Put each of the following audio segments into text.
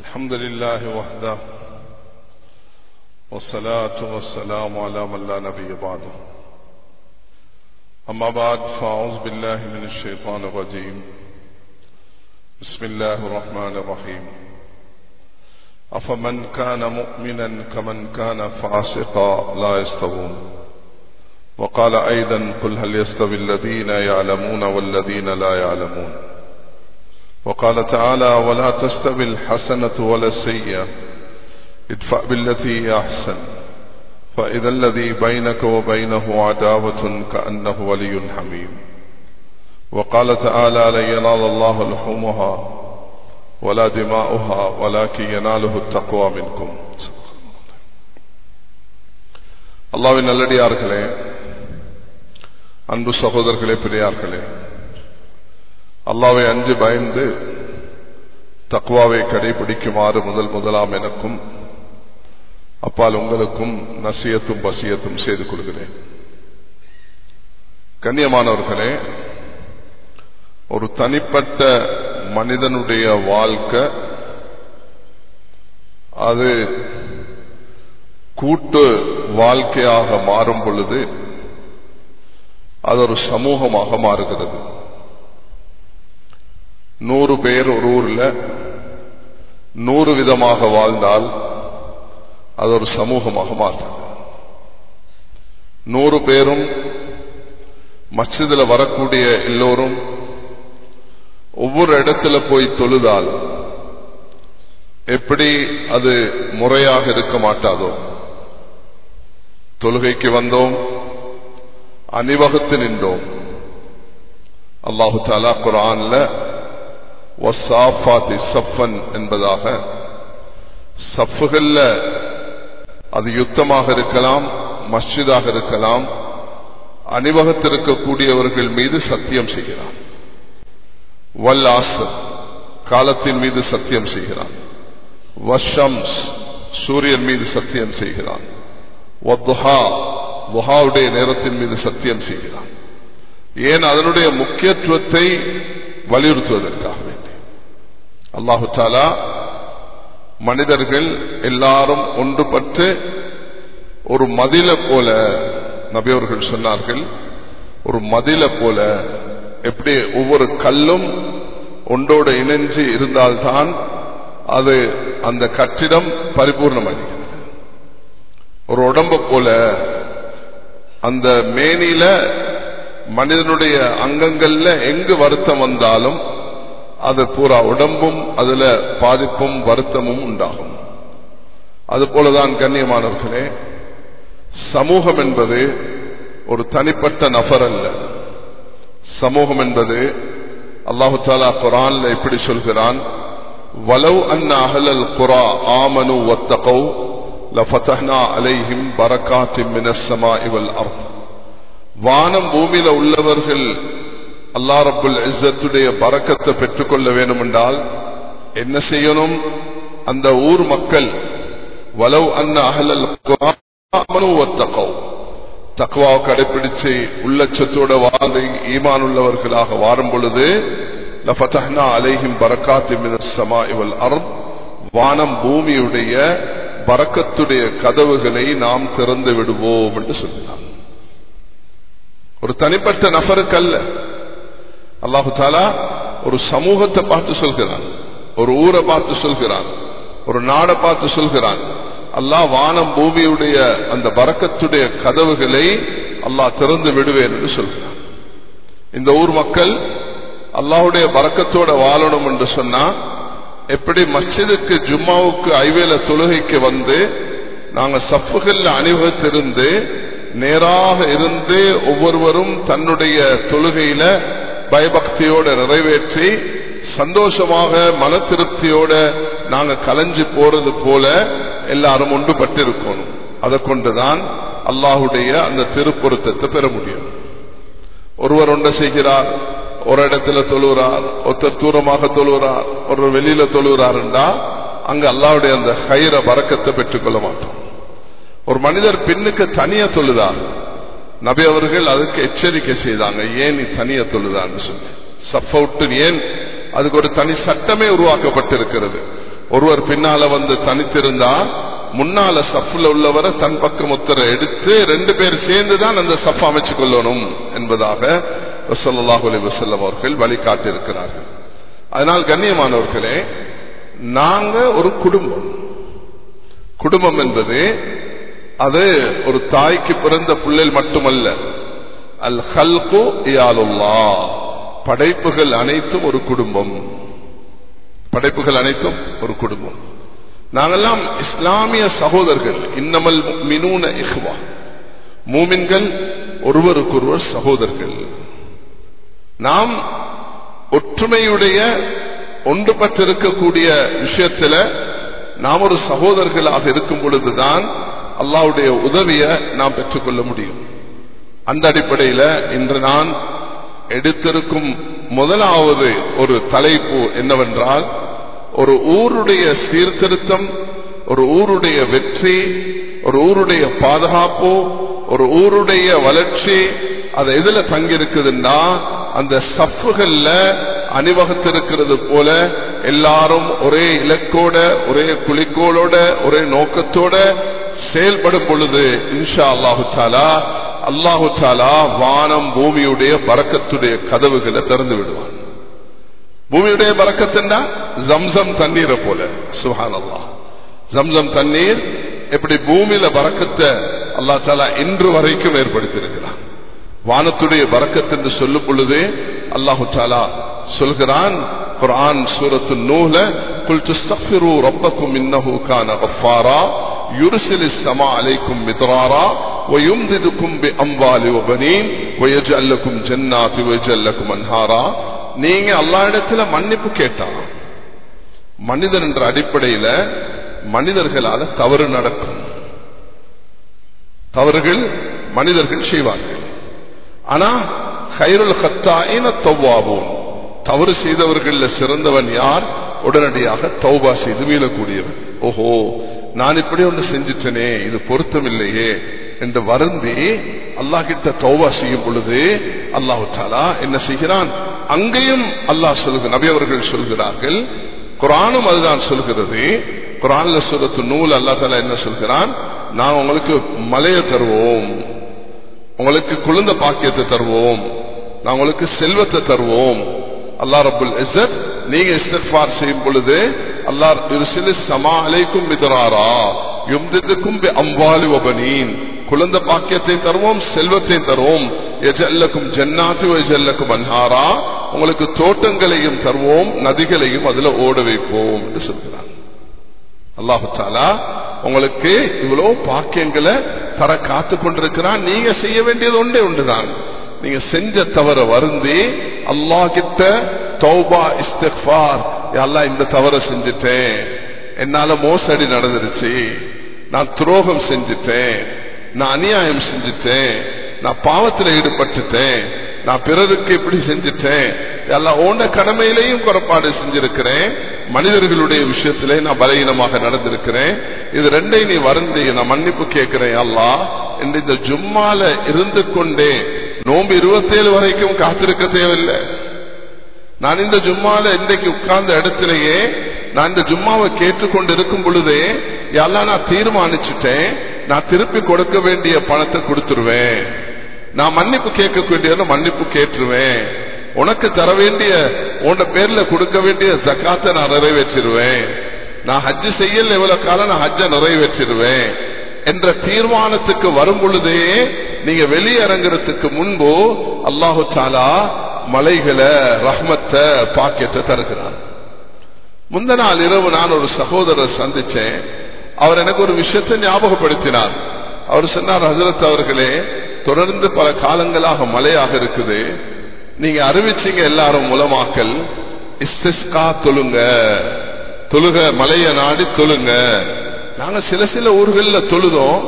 الحمد لله وحده والصلاة والسلام على من لا نبي بعده. أما بعد فأعوذ بالله من الشيطان الرجيم. بسم الله الرحمن الرحيم. أفمن كان مؤمنا كمن كان فاسقا لا يستوون. وقال أيضا قل هل يستوي الذين يعلمون والذين لا يعلمون. وقال تعالى ولا تستوي الحسنة ولا السيئة ادفع بالتي هي أحسن فإذا الذي بينك وبينه عداوة كأنه ولي حميم وقال تعالى لن ينال الله لحومها ولا دماؤها ولكن يناله التقوى منكم அல்லாவின் நல்லடியார்களே அன்பு சகோதரர்களே பெரியார்களே அல்லாவை அஞ்சு பயந்து தக்குவாவை கடைபிடிக்குமாறு முதல் முதலாம் எனக்கும் அப்பால் உங்களுக்கும் நசியத்தும் பசியத்தும் செய்து கொள்கிறேன். கண்ணியமானவர்களே ஒரு தனிப்பட்ட மனிதனுடைய வாழ்க்கை அது கூட்டு வாழ்க்கையாக மாறும் பொழுது அது ஒரு சமூகமாக மாறுகிறது. நூறு பேர் ஒரு ஊரில் நூறு விதமாக வாழ்ந்தால் அது ஒரு சமூகமாக மாறும் நூறு பேரும் மஸ்ஜிதில் வரக்கூடிய எல்லோரும் ஒவ்வொரு இடத்துல போய் தொழுதால் எப்படி அது முறையாக இருக்க மாட்டாதோ? தொழுகைக்கு வந்தோம் அணிவகுத்து நின்றோம். அல்லாஹு தாலா குரான்ல சஃபன் என்பதாக. சஃபுகள்ல அது யுத்தமாக இருக்கலாம் மஸ்ஜிதாக இருக்கலாம் அணிவகத்திருக்கக்கூடியவர்கள் மீது சத்தியம் செய்கிறான். வல் ஆசர் காலத்தின் மீது சத்தியம் செய்கிறான். வஷம்ஸ் சூரியன் மீது சத்தியம் செய்கிறான். புகாவுடைய நேரத்தின் மீது சத்தியம் செய்கிறான். ஏன்? அதனுடைய முக்கியத்துவத்தை வலியுறுத்துவதற்காக வேண்டி. அல்லாஹு தாலா மனிதர்கள் எல்லாரும் ஒன்றுபட்டு ஒரு மதில போல நபியவர்கள் சொன்னார்கள் ஒரு மதில போல எப்படி ஒவ்வொரு கல்லும் ஒன்றோடு இணைஞ்சு இருந்தால்தான் அது அந்த கட்டிடம் பரிபூர்ணமடைகிறது. ஒரு உடம்ப போல அந்த மேனில மனிதனுடைய அங்கங்கள்ல எங்கு வருத்தம் வந்தாலும் அது பூரா உடம்பும் அதுல பாதிப்பும் வருத்தமும் உண்டாகும். அதுபோலதான் கண்ணியமானவர்களே சமூகம் என்பது ஒரு தனிப்பட்ட நபர் அல்ல. சமூகம் என்பது அல்லாஹு தாலா குரான்ல எப்படி சொல்கிறான்? வலவ் அன்ன அகலல் குரா ஆமனு ஒத்தகௌ லஃபத்தஹ்னா அலைஹிம் பரகாத்தி மினஸ்ஸமா இவல் அர்த். வானம் பூமியில உள்ளவர்கள் அல்லா ரபுல் பறக்கத்தை பெற்றுக்கொள்ள வேண்டும் என்றால் என்ன செய்யணும்? அந்த ஊர் மக்கள் வலவ் அன்ன அகலல் தக்குவா கடைபிடிச்சு உள்ளச்சத்தோட வாழ்ந்து ஈமான் உள்ளவர்களாக வாரும் பொழுது அலைஹிம் பரக்காத்திமின் அர்த். வானம் பூமியுடைய பறக்கத்துடைய கதவுகளை நாம் திறந்து விடுவோம் என்று சொல்கிறான். ஒரு தனிப்பட்ட நபருக்கு அல்ல. அல்லாஹு தாலா ஒரு சமூகத்தை பார்த்து சொல்கிறான். ஒரு ஊரை பார்த்து சொல்கிறான். ஒரு நாடை பார்த்து சொல்கிறான். அல்லாஹ் வானம் பூமியுடைய அந்த பறக்கத்துடைய கதவுகளை அல்லாஹ் திறந்து விடுவேன் என்று சொல்கிறான். இந்த ஊர் மக்கள் அல்லாஹுடைய பறக்கத்தோட வாழணும் என்று சொன்னா எப்படி மஸ்ஜிதுக்கு ஜும்மாவுக்கு ஐவேல தொழுகைக்கு வந்து நாங்க சப்புகள்ல அணிவகுத்திருந்து நேராக இருந்து ஒவ்வொருவரும் தன்னுடைய தொழுகையில பயபக்தியோட நிறைவேற்றி சந்தோஷமாக மன திருப்தியோட நாங்க கலைஞ்சு போறது போல எல்லாரும் ஒன்று இருக்கணும் அதை கொண்டுதான் அல்லாஹுடைய அந்த திருப்பொருத்தத்தை பெற முடியும். ஒருவர் ஒன்றை செய்கிறார் ஒரு இடத்துல தொழுகிறார் ஒருத்தர் தூரமாக தொழுகிறார் ஒருவர் வெளியில தொழுகிறாருண்டா அங்க அல்லாவுடைய அந்த கயிற வரக்கத்தை பெற்றுக்கொள்ள மாட்டோம். ஒரு மனிதர் பெண்ணுக்கு தனியா தொழுதார் நபி அவர்கள் அதுக்கு எச்சரிக்கை செய்தாங்க. ஏன் நீ தனியா தொழுதான்னு சொல்லி. சஃபவுட்டு ஏன்? அதுக்கு ஒரு தனி சட்டமே உருவாக்கப்பட்டிருக்கிறது. ஒருவர் பின்னால வந்து தனித்திருந்தா முன்னால சஃப்ல உள்ளவரை தன் பக்கம் ஒத்தரை எடுத்து ரெண்டு பேர் சேர்ந்துதான் அந்த சஃப் அமைச்சு கொள்ளணும் என்பதாக ரசல்லாஹு அலி வசல்லம் அவர்கள் வழிகாட்டியிருக்கிறார்கள். அதனால் கண்ணியமானவர்களே நாங்க ஒரு குடும்பம். குடும்பம் என்பது அது ஒரு தாய்க்கு பிறந்த பிள்ளைகள் மட்டுமல்ல. அல் ஹல்கு இயாலுல்லா. படைப்புகள் அனைத்தும் ஒரு குடும்பம். படைப்புகள் அனைத்தும் ஒரு குடும்பம். நாங்கெல்லாம் இஸ்லாமிய சகோதரர்கள். இன்னமல் மினூன இஹ்வா. மூமின்கள் ஒருவருக்கொருவர் சகோதரர்கள். நாம் ஒற்றுமையுடைய ஒன்றுபட்டிருக்கக்கூடிய விஷயத்துல நாம் ஒரு சகோதரர்களாக இருக்கும் பொழுதுதான் அல்லாவுடைய உதவியை நாம் பெற்றுக்கொள்ள முடியும். அந்த அடிப்படையில் இன்று நான் எடுத்திருக்கும் முதலாவது ஒரு தலைப்பு என்னவென்றால் ஒரு ஊருடைய சீர்திருத்தம் ஒரு ஊருடைய வெற்றி ஒரு ஊருடைய பாதுகாப்பு ஒரு ஊருடைய வளர்ச்சி அது எதுல தங்கியிருக்குதுன்னா அந்த சஃப்புகள்ல அணிவகுத்திருக்கிறது போல எல்லாரும் ஒரே இலக்கோட ஒரே குளிக்கோளோட ஒரே நோக்கத்தோட செயல்படும் பொழுது இன்ஷா அல்லாஹு சாலா அல்லாஹு சாலா வானம் பூமியுடைய பறக்கத்துடைய கதவுகளை திறந்து விடுவான். பூமியுடைய பறக்கத்துன்னா ஜம்சம் தண்ணீரை போல. சுஹான் அல்லா ஜம்சம் தண்ணீர் எப்படி பூமியில பறக்கத்தை அல்லா தாலா இன்று வரைக்கும் ஏற்படுத்தியிருக்கிறான். வானத்துடைய பறக்கத் என்று சொல்லும் பொழுது அல்லாஹு சாலா சொல்கிறான் குரான் சூரத்து நூல குல் துஸ்தக்ஃபிரு ரப்பக்கும் இன்னஹு கான கஃபாரா يرسل السماء عليكم مدرارا ويمددكم بأموال وبنين ويجعل لكم جنات ويجعل لكم أنهارا நீங்க அல்லா இடத்துல மன்னிப்பு கேட்டா மனிதன் என்ற அடிப்படையில மனிதர்களால தவறு நடக்கும் தவறுகள் மனிதர்கள் செய்வார்கள் ஆனா கைருள் கத்தாயின தௌவாவோம் தவறு செய்தவர்கள் சிறந்தவன் யார்? உடனடியாக தௌபா செய்து மீளக்கூடியவன். ஓஹோ நான் இப்படி ஒன்று செஞ்சிட்டனே இது பொருத்தமில்லையே என்று வருந்தி அல்லாஹ் கிட்ட தௌபா செய்யும் பொழுது அல்லாஹு தாலா என்ன செய்கிறான்? அங்கேயும் அல்லாஹ் சொல்கிற நபி அவர்கள் சொல்கிறார்கள் குரானும் அதுதான் சொல்கிறது. குரான்ல சொல்றது நூல் அல்லா தாலா என்ன சொல்கிறான்? நான் உங்களுக்கு மலையை தருவோம் உங்களுக்கு குழந்தை பாக்கியத்தை தருவோம் நான் உங்களுக்கு செல்வத்தை தருவோம் அல்லா ரபுல் இசத் நீங்க இஸ்திஃபார் செய்யும் பொழுது அல்லா இருசிலு சமா அலைக்கும் மிதராரா யும்திதுக்கும் அம்பாலி ஒபனீன் குழந்தை பாக்கியத்தை தருவோம் செல்வத்தை தருவோம். எஜல்லக்கும் ஜன்னாத்து எஜல்லக்கும் அன்ஹாரா. உங்களுக்கு தோட்டங்களையும் தருவோம் நதிகளையும் அதுல ஓட வைப்போம் என்று சொல்கிறாங்க. அல்லாஹாலா உங்களுக்கு இவ்வளவு பாக்கியங்களை தர காத்து கொண்டிருக்கிறான். நீங்க செய்ய வேண்டியது ஒன்றே ஒன்றுதான். நீங்க செஞ்ச தவற வருந்தி அல்லா கிட்ட தௌபா இஸ்திஃபார் அல்லா இந்த தவற செஞ்சுட்டேன். என்னால மோசடி நடந்துருச்சு. நான் துரோகம் செஞ்சுட்டேன். நான் அநியாயம் செஞ்சுட்டேன். நான் பாவத்தில் ஈடுபட்டுட்டேன். நான் பிறருக்கு இப்படி செஞ்சுட்டேன். எல்லாம் ஓன கடமையிலையும் குறைபாடு செஞ்சிருக்கிறேன். மனிதர்களுடைய விஷயத்திலே நான் பலகீனமாக நடந்திருக்கிறேன். இது ரெண்டையும் நீ வருந்தி நான் மன்னிப்பு கேட்கிறேன் அல்லா என்று இந்த ஜும்மால இருந்து கொண்டே நோம்பு இருபத்தேழு வரைக்கும் காத்திருக்க தேவையில்லை. நான் இந்த ஜும்மால இன்றைக்கு உட்கார்ந்த இடத்திலேயே நான் இந்த ஜும்மாவை கேட்டுக்கொண்டு இருக்கும் பொழுதே எல்லாம் நான் தீர்மானிச்சுட்டேன். நான் திருப்பி கொடுக்க வேண்டிய பணத்தை கொடுத்துருவேன். நான் மன்னிப்பு கேட்க வேண்டிய மன்னிப்பு கேட்டுருவேன். உனக்கு தர வேண்டிய உன்ன பேர்ல கொடுக்க வேண்டிய ஜக்காத்தை நான் நிறைவேற்றிடுவேன் நான் ஹஜ்ஜு செய்யல எவ்வளவு காலம் நான் ஹஜ்ஜ நிறைவேற்றிடுவேன் என்ற தீர்மானத்துக்கு வரும் பொழுதே நீங்க வெளியிறங்குறதுக்கு முன்பு அல்லாஹு சாலா மலைகளை ரஹ்மத்தை பாக்கியத்தை தருகிறான் முந்த நாள் இரவு நான் ஒரு சகோதரர் சந்திச்சேன். அவர் எனக்கு ஒரு விஷயத்தை ஞாபகப்படுத்தினார். அவர் சொன்னார் ஹசரத் அவர்களே தொடர்ந்து பல காலங்களாக மழையாக இருக்குது. நீங்க அறிவிச்சீங்க எல்லாரும் மூலமாக்கல் இஸ்திஸ்கா தொழுங்க. தொழுக மலைய நாடி தொழுங்க. நாங்க சில சில ஊர்களில் தொழுதோம்.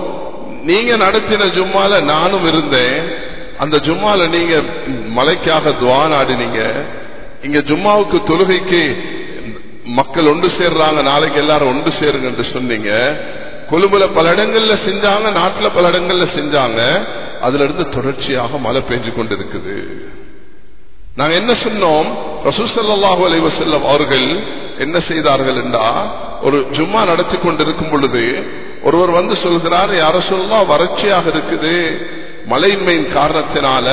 நீங்க நடத்தின ஜும்மால நானும் இருந்தேன். அந்த ஜும்மால நீங்க மலைக்காக துவா நாடினீங்க. இங்க ஜும்மாவுக்கு தொழுகைக்கு மக்கள் ஒன்று சேர்றாங்க நாளைக்கு எல்லாரும் ஒன்று சேருங்க சொன்னீங்க. கொழும்புல பல இடங்கள்ல செஞ்சாங்க நாட்டுல பல இடங்கள்ல செஞ்சாங்க. அதுல இருந்து தொடர்ச்சியாக மழை பெஞ்சு கொண்டிருக்குது. நாங்க என்ன சொன்னோம்? ரசூசல்லாஹு அலைவசல்லம் அவர்கள் என்ன செய்தார்கள் என்றா ஒரு ஜும்மா நடத்தி கொண்டிருக்கும் பொழுது ஒருவர் வந்து சொல்கிறார் யார சொல்லலாம் வறட்சியாக இருக்குது. மழையின்மையின் காரணத்தினால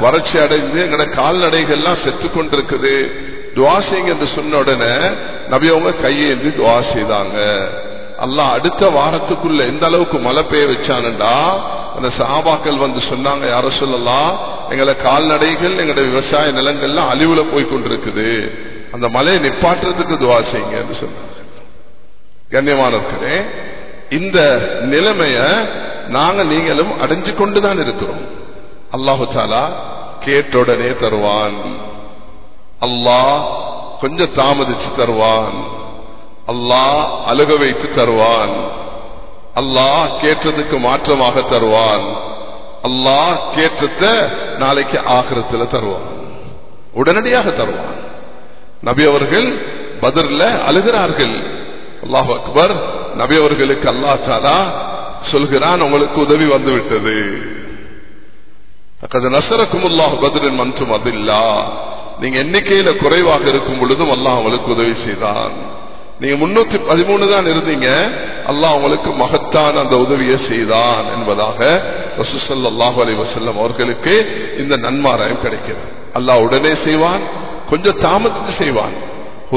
வறட்சி அடைந்து எங்கட கால்நடைகள்லாம் செத்து கொண்டிருக்குது. துவா செய்யுங்க என்று சொன்ன உடனே நபியவங்க கையேந்தி துவா செய்தாங்க. அல்ல அடுத்த வாரத்துக்குள்ள எந்த அளவுக்கு மழை பெய்ய வச்சானுண்டா? அந்த சாபாக்கள் வந்து சொன்னாங்க யார சொல்லலாம் எங்களை கால்நடைகள் எங்களோட விவசாய நிலங்கள்லாம் அழிவுல போய் கொண்டிருக்குது. அந்த மலையை நிப்பாட்டுறதுக்கு துவா செய்யுங்க என்று சொன்னாங்க. கண்ணியமானவர்களே இந்த நிலைமைய நாங்க நீங்களும் அடைஞ்சு கொண்டுதான் இருக்கிறோம். அல்லாஹு தாலா கேட்டுடனே தருவான். அல்லாஹ் கொஞ்சம் தாமதிச்சு தருவான். அல்லாஹ் அழுக வைத்து தருவான். அல்லாஹ் கேட்டதுக்கு மாற்றமாக தருவான். அல்லாஹ் கேட்டத நாளைக்கு ஆகிரத்துல தருவான். உடனடியாக தருவான். நபி அவர்கள் பதிர்ல அழுகிறார்கள். அல்லாஹ் அக்பர் நபி அவர்களுக்கு அல்லா தாலா சொல்கிறான் உங்களுக்கு உதவி வந்து விட்டது நசரக்கும் அல்லாஹ் பதிரின் மன்றும் அதில்லா. நீங்க எண்ணிக்கையில குறைவாக இருக்கும் பொழுதும் அல்லாஹ் உங்களுக்கு உதவி செய்தான். நீங்க முன்னூத்தி பதிமூணு தான் இருந்தீங்க அல்லாஹ் உங்களுக்கு மகத்தான அந்த உதவியை செய்தான் என்பதாக ரசூசல்லாஹு அலி வசல்லம் அவர்களுக்கு இந்த நன்மாராயம் கிடைக்கிறது. அல்லாஹ் உடனே செய்வான் கொஞ்சம் தாமதித்து செய்வான்.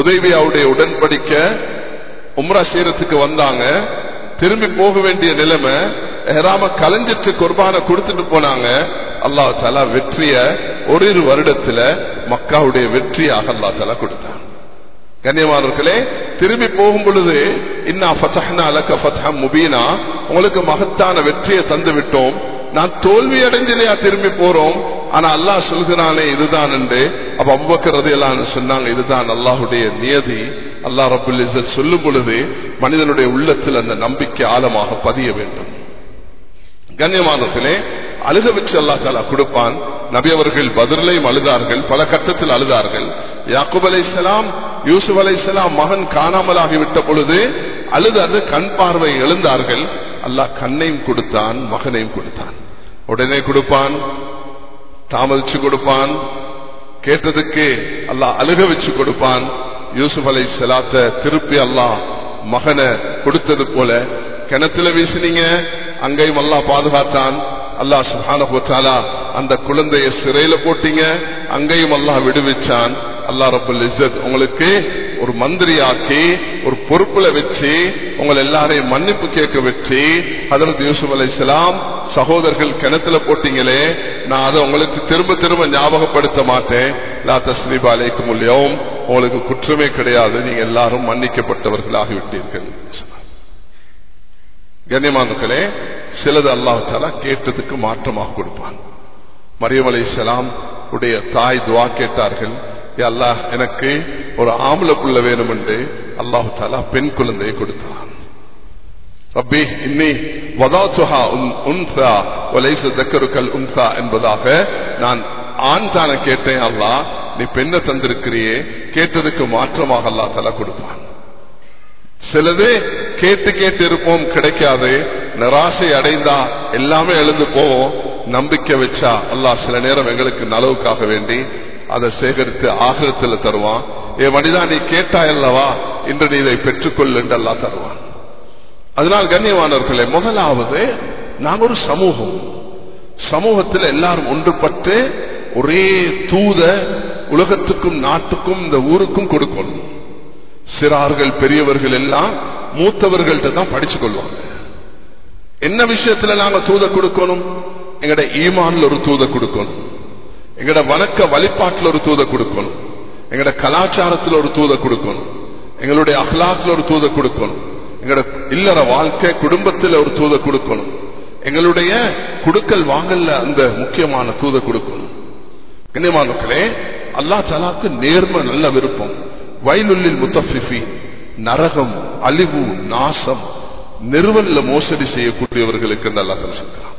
உதவியாவுடைய உடன்படிக்க உம்ரா செய்யறதுக்கு வந்தாங்க. திரும்பி போக வேண்டிய நிலைமை எஹராம கலைஞ்சிட்டு குர்பான கொடுத்துட்டு போனாங்க. அல்லாஹ் தாலா வெற்றிய ஒரு வருடத்துல மக்காவுடைய வெற்றியாக அல்லா தாலா கொடுத்தான். கண்ணியமானவர்களே திரும்பி போகும் பொழுது இன்னா ஃபதஹ்னா லக ஃபத்ஹம் முபீனா. உங்களுக்கு மகத்தான வெற்றியை தந்து விட்டோம் நான் தோல்வி அடைஞ்சிலையா திரும்பி போறோம். ஆனா அல்லாஹ் சொல்கிறானே இதுதான் என்று. அப்ப அவ்வக்கிறது எல்லாம் சொன்னாங்க இதுதான் அல்லாஹுடைய நியதி. அல்லா ரபுல் சொல்லும் பொழுது மனிதனுடைய உள்ளத்தில் அந்த நம்பிக்கை ஆழமாக பதிய வேண்டும். கண்ணியமானத்திலே அழுக வச்சு அல்லா தாலா கொடுப்பான். நபி அவர்கள் பதிலையும் அழுதார்கள். பல கட்டத்தில் அழுதார்கள். யாக்குப் அலை சலாம் யூசுப் அலை சலாம் மகன் காணாமலாகிவிட்ட பொழுது அழுது கண் பார்வை எழுந்தார்கள். அல்லாஹ் கண்ணையும் கொடுத்தான் மகனையும் கொடுத்தான். உடனே கொடுப்பான் தாமதிச்சு கொடுப்பான். கேட்டதுக்கு அல்லாஹ் அழுக வச்சு கொடுப்பான். யூசுப் அலை திருப்பி அல்லாஹ் மகனை கொடுத்தது போல கிணத்துல வீசினீங்க? அங்கேயும் அல்லா பாதுகாத்தான். அல்லாஹ் சுஹானா அந்த குழந்தைய சிறையில போட்டீங்க. அங்கேயும் அல்லாஹ் விடுவிச்சான். அல்லா ரபுல் இஸ்ஸத் உங்களுக்கு ஒரு மந்திரியாக்கி ஒரு பொறுப்புல வச்சு உங்களை எல்லாரையும் மன்னிப்பு கேட்க வச்சு ஹதரத் யூசுப் அலை சகோதரர்கள் கிணத்துல போட்டீங்களே நான் அதை உங்களுக்கு திரும்ப திரும்ப ஞாபகப்படுத்த மாட்டேன். லா தஸ்ரீபா அலைக்கும் மூலியம் உங்களுக்கு குற்றமே கிடையாது. நீங்க எல்லாரும் மன்னிக்கப்பட்டவர்களாகி விட்டீர்கள் கண்ணியமானங்களே சிலது அல்லாஹால கேட்டதுக்கு மாற்றமாக கொடுப்பான். மரியம் சலாம் உடைய தாய் துவா கேட்டார்கள் அல்லாஹ் எனக்கு ஒரு ஆம்பளை புள்ள வேணும் என்று அல்லாஹு தாலா பெண் குழந்தையை கொடுத்தான். ரப்பி இன்னி வதாசுஹா உன்சா ஒலைசு தக்கருக்கல் உன்சா என்பதாக நான் ஆண் தான கேட்டேன் அல்லா நீ பெண்ணை தந்திருக்கிறியே? கேட்டதுக்கு மாற்றமாக அல்லா தலா கொடுப்பான். சிலது கேட்டு கேட்டு இருப்போம் கிடைக்காது. நிராசை அடைந்தா எல்லாமே எழுந்து போவோம். நம்பிக்கை வச்சா அல்லா சில நேரம் எங்களுக்கு நலவுக்காக வேண்டி அதை சேகரித்து ஆகிரத்தில் தருவான். ஏ மனிதா நீ கேட்டாயல்லவா இன்று நீ இதை பெற்றுக்கொள் என்று அல்லா தருவான். அதனால் கண்ணியமானவர்களே முதலாவது நாங்கள் ஒரு சமூகம். சமூகத்தில் எல்லாரும் ஒன்றுபட்டு ஒரே தூத உலகத்துக்கும் நாட்டுக்கும் இந்த ஊருக்கும் கொடுக்கணும். சிறார்கள் பெரியவர்கள் எல்லாம் மூத்தவர்கள்ட்ட தான் படிச்சு கொள்வாங்க. என்ன விஷயத்துல நாங்க தூத கொடுக்கணும்? எங்கட ஈமான்ல ஒரு தூத கொடுக்கணும். எங்கட வணக்க வழிபாட்டில் ஒரு தூத கொடுக்கணும். எங்கட கலாச்சாரத்தில் ஒரு தூத கொடுக்கணும். எங்களுடைய அஹ்லாத்துல ஒரு தூத கொடுக்கணும். எங்களோட இல்லற வாழ்க்கை குடும்பத்தில் ஒரு தூத கொடுக்கணும். எங்களுடைய குடுக்கல் வாங்கல்ல அந்த முக்கியமான தூத கொடுக்கணும். கண்ணியமானே அல்லா தலாக்கு நேர்ம நல்ல விருப்பம். வயலுள்ளில் முத்தஃபிஃபி நரகம் அழிவு நாசம் நிறுவல்ல மோசடி செய்யக்கூடியவர்களுக்கு நல்லா சொல்கிறான்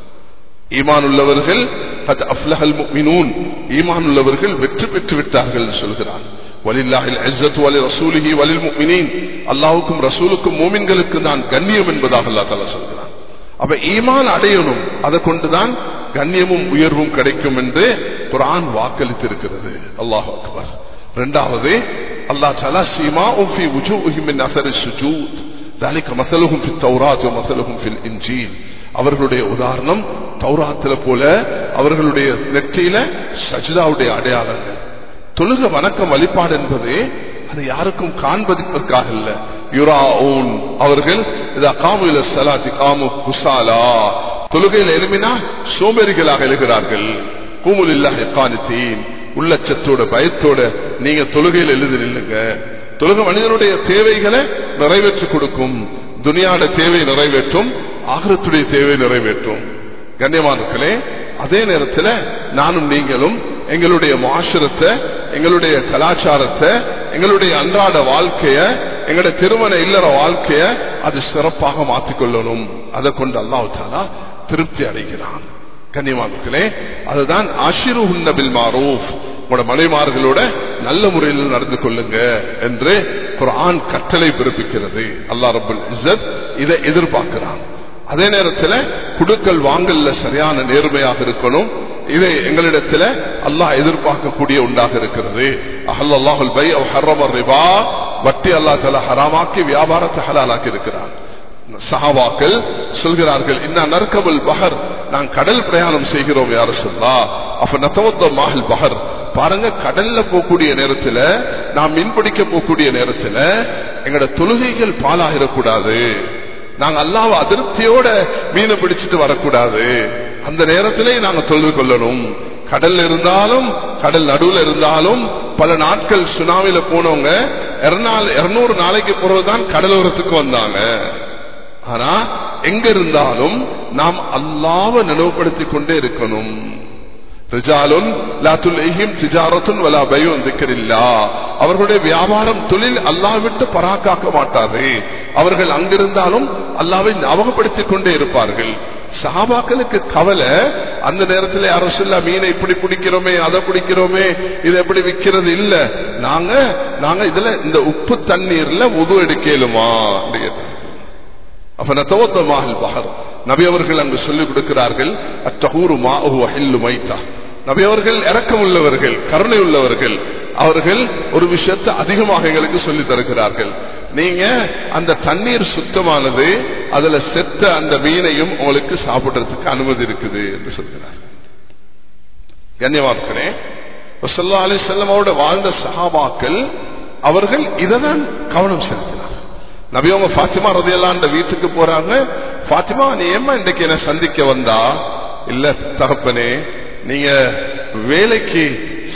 ஈமான் உள்ளவர்கள் ஈமான் உள்ளவர்கள் வெற்றி பெற்று விட்டார்கள் சொல்கிறான் அல்லாவுக்கும் ரசூலுக்கும் மோமின்களுக்கு தான் கண்ணியம் என்பதாக அல்லா தலா சொல்கிறான். அப்ப ஈமான் அடையணும். அதை கொண்டுதான் கண்ணியமும் உயர்வும் கிடைக்கும் என்று குரான் வாக்களித்திருக்கிறது. அல்லாஹ் அக்பர். இரண்டாவது அல்லாஹ் தலா சீமா உஃபி உஜூஹிம் மின் அஸரி சுஜூத் ذلك مثلهم في التوراة ومثلهم في الإنجيل அவர்களுடைய உதாரணம் தௌராத்துல போல அவர்களுடைய நெற்றியில சஜிதாவுடைய அடையாளங்கள் தொழுக வணக்கம் வழிபாடு என்பது அது யாருக்கும் காண்பதற்காக இல்ல யுராஊன் அவர்கள் இதா காமு இல ஸலாத்தி காமு குசாலா தொழுகையில் எழுமினா சோம்பேறிகளாக எழுகிறார்கள் கூமுல் இல்லாஹி கானித்தீன் உள்ளச்சத்தோட பயத்தோட நீங்க தொழுகையில் எழுதி நில்லுங்க. தொழுகை மனிதனுடைய தேவைகளை நிறைவேற்றி கொடுக்கும். துனியாட தேவை நிறைவேற்றும். ஆகரத்துடைய தேவை நிறைவேற்றும். கண்ணியமானர்களே அதே நேரத்தில் நானும் நீங்களும் எங்களுடைய மாசுரத்தை எங்களுடைய கலாச்சாரத்தை எங்களுடைய அன்றாட வாழ்க்கைய எங்களுடைய திருமண இல்லற வாழ்க்கைய அது சிறப்பாக மாற்றிக்கொள்ளணும் அதை கொண்டு அல்லாஹாலா திருப்தி அடைகிறான். கண்ணியமானர்களே அதுதான் ஆஷிரு உன்னபில் மாரூஃப் உங்களோட மனைமார்களோட நல்ல முறையில் நடந்து கொள்ளுங்க என்று குரான் கட்டளை பிறப்பிக்கிறது. அல்லா ரபுல் இசத் இதை எதிர்பார்க்கிறான். அதே நேரத்தில் குடுக்கல் வாங்கல்ல சரியான நேர்மையாக இருக்கணும். இதை எங்களிடத்தில் அல்லாஹ் எதிர்பார்க்கக்கூடிய உண்டாக இருக்கிறது. அஹல்லாஹுல் பை ஹர்ரமர் ரிபா வட்டி அல்லா தலா ஹராமாக்கி வியாபாரத்தை ஹலாலாக்கி இருக்கிறான். சஹாவாக்கள் சொல்கிறார்கள் இன்னா நற்கமல் பஹர் நான் கடல் பிரயாணம் செய்கிறோம் யார சொல்லா அப்ப நத்தவத்த மகள் பஹர். பாருங்க கடல்ல போகக்கூடிய நேரத்துல நாம் மீன்பிடிக்க போகக்கூடிய நேரத்துல எங்களோட தொழுகைகள் பாலாகிடக்கூடாது நாங்க அல்லாவ அதிருப்தியோட மீனை பிடிச்சிட்டு வரக்கூடாது. அந்த நேரத்திலே நாங்க தொழுது கொள்ளணும். கடல் இருந்தாலும் கடல் நடுவில் இருந்தாலும் பல நாட்கள் சுனாமில போனவங்க இருநூறு நாளைக்கு போறதுதான் கடலோரத்துக்கு வந்தாங்க. ஆனா எங்க இருந்தாலும் நாம் அல்லாவ நினைவுபடுத்திக் கொண்டே இருக்கணும் அவர்களுடைய வியாபாரம் தொழில் அல்லா விட்டு பராக்காக்க மாட்டாரு அவர்கள் அங்கிருந்தாலும் அல்லாவை ஞாபகப்படுத்திக் கொண்டே இருப்பார்கள். சாபாக்களுக்கு கவலை அந்த நேரத்தில் அரசுல மீனை இப்படி பிடிக்கிறோமே அதை பிடிக்கிறோமே இது எப்படி விற்கிறது? இல்ல நாங்க நாங்க இதுல இந்த உப்பு தண்ணீர்ல உது எடுக்கலுமா? அப்படின்னு நத்தவத்தமாக பகர் நபி அவர்கள் அங்கு சொல்லிக் கொடுக்கிறார்கள் அத்தகூறு மாஹு அஹில்லு மைத்தா. நபி அவர்கள் இறக்கம் உள்ளவர்கள் கருணை உள்ளவர்கள் அவர்கள் ஒரு விஷயத்தை அதிகமாக எங்களுக்கு சொல்லி தருகிறார்கள். நீங்க அந்த தண்ணீர் சுத்தமானது அதுல செத்த அந்த மீனையும் உங்களுக்கு சாப்பிடுறதுக்கு அனுமதி இருக்குது என்று சொல்கிறார். கண்ணியமார்களே சொல்லா அலி செல்லமோட வாழ்ந்த சஹாபாக்கள் அவர்கள் இதனால் கவனம் செலுத்தினார் நபியவங்க பாத்திமா ரதையெல்லாம் அந்த வீட்டுக்கு போறாங்க. பாத்திமா நீ ஏமா இன்றைக்கு என்ன சந்திக்க வந்தா? இல்ல தகப்பனே நீங்க வேலைக்கு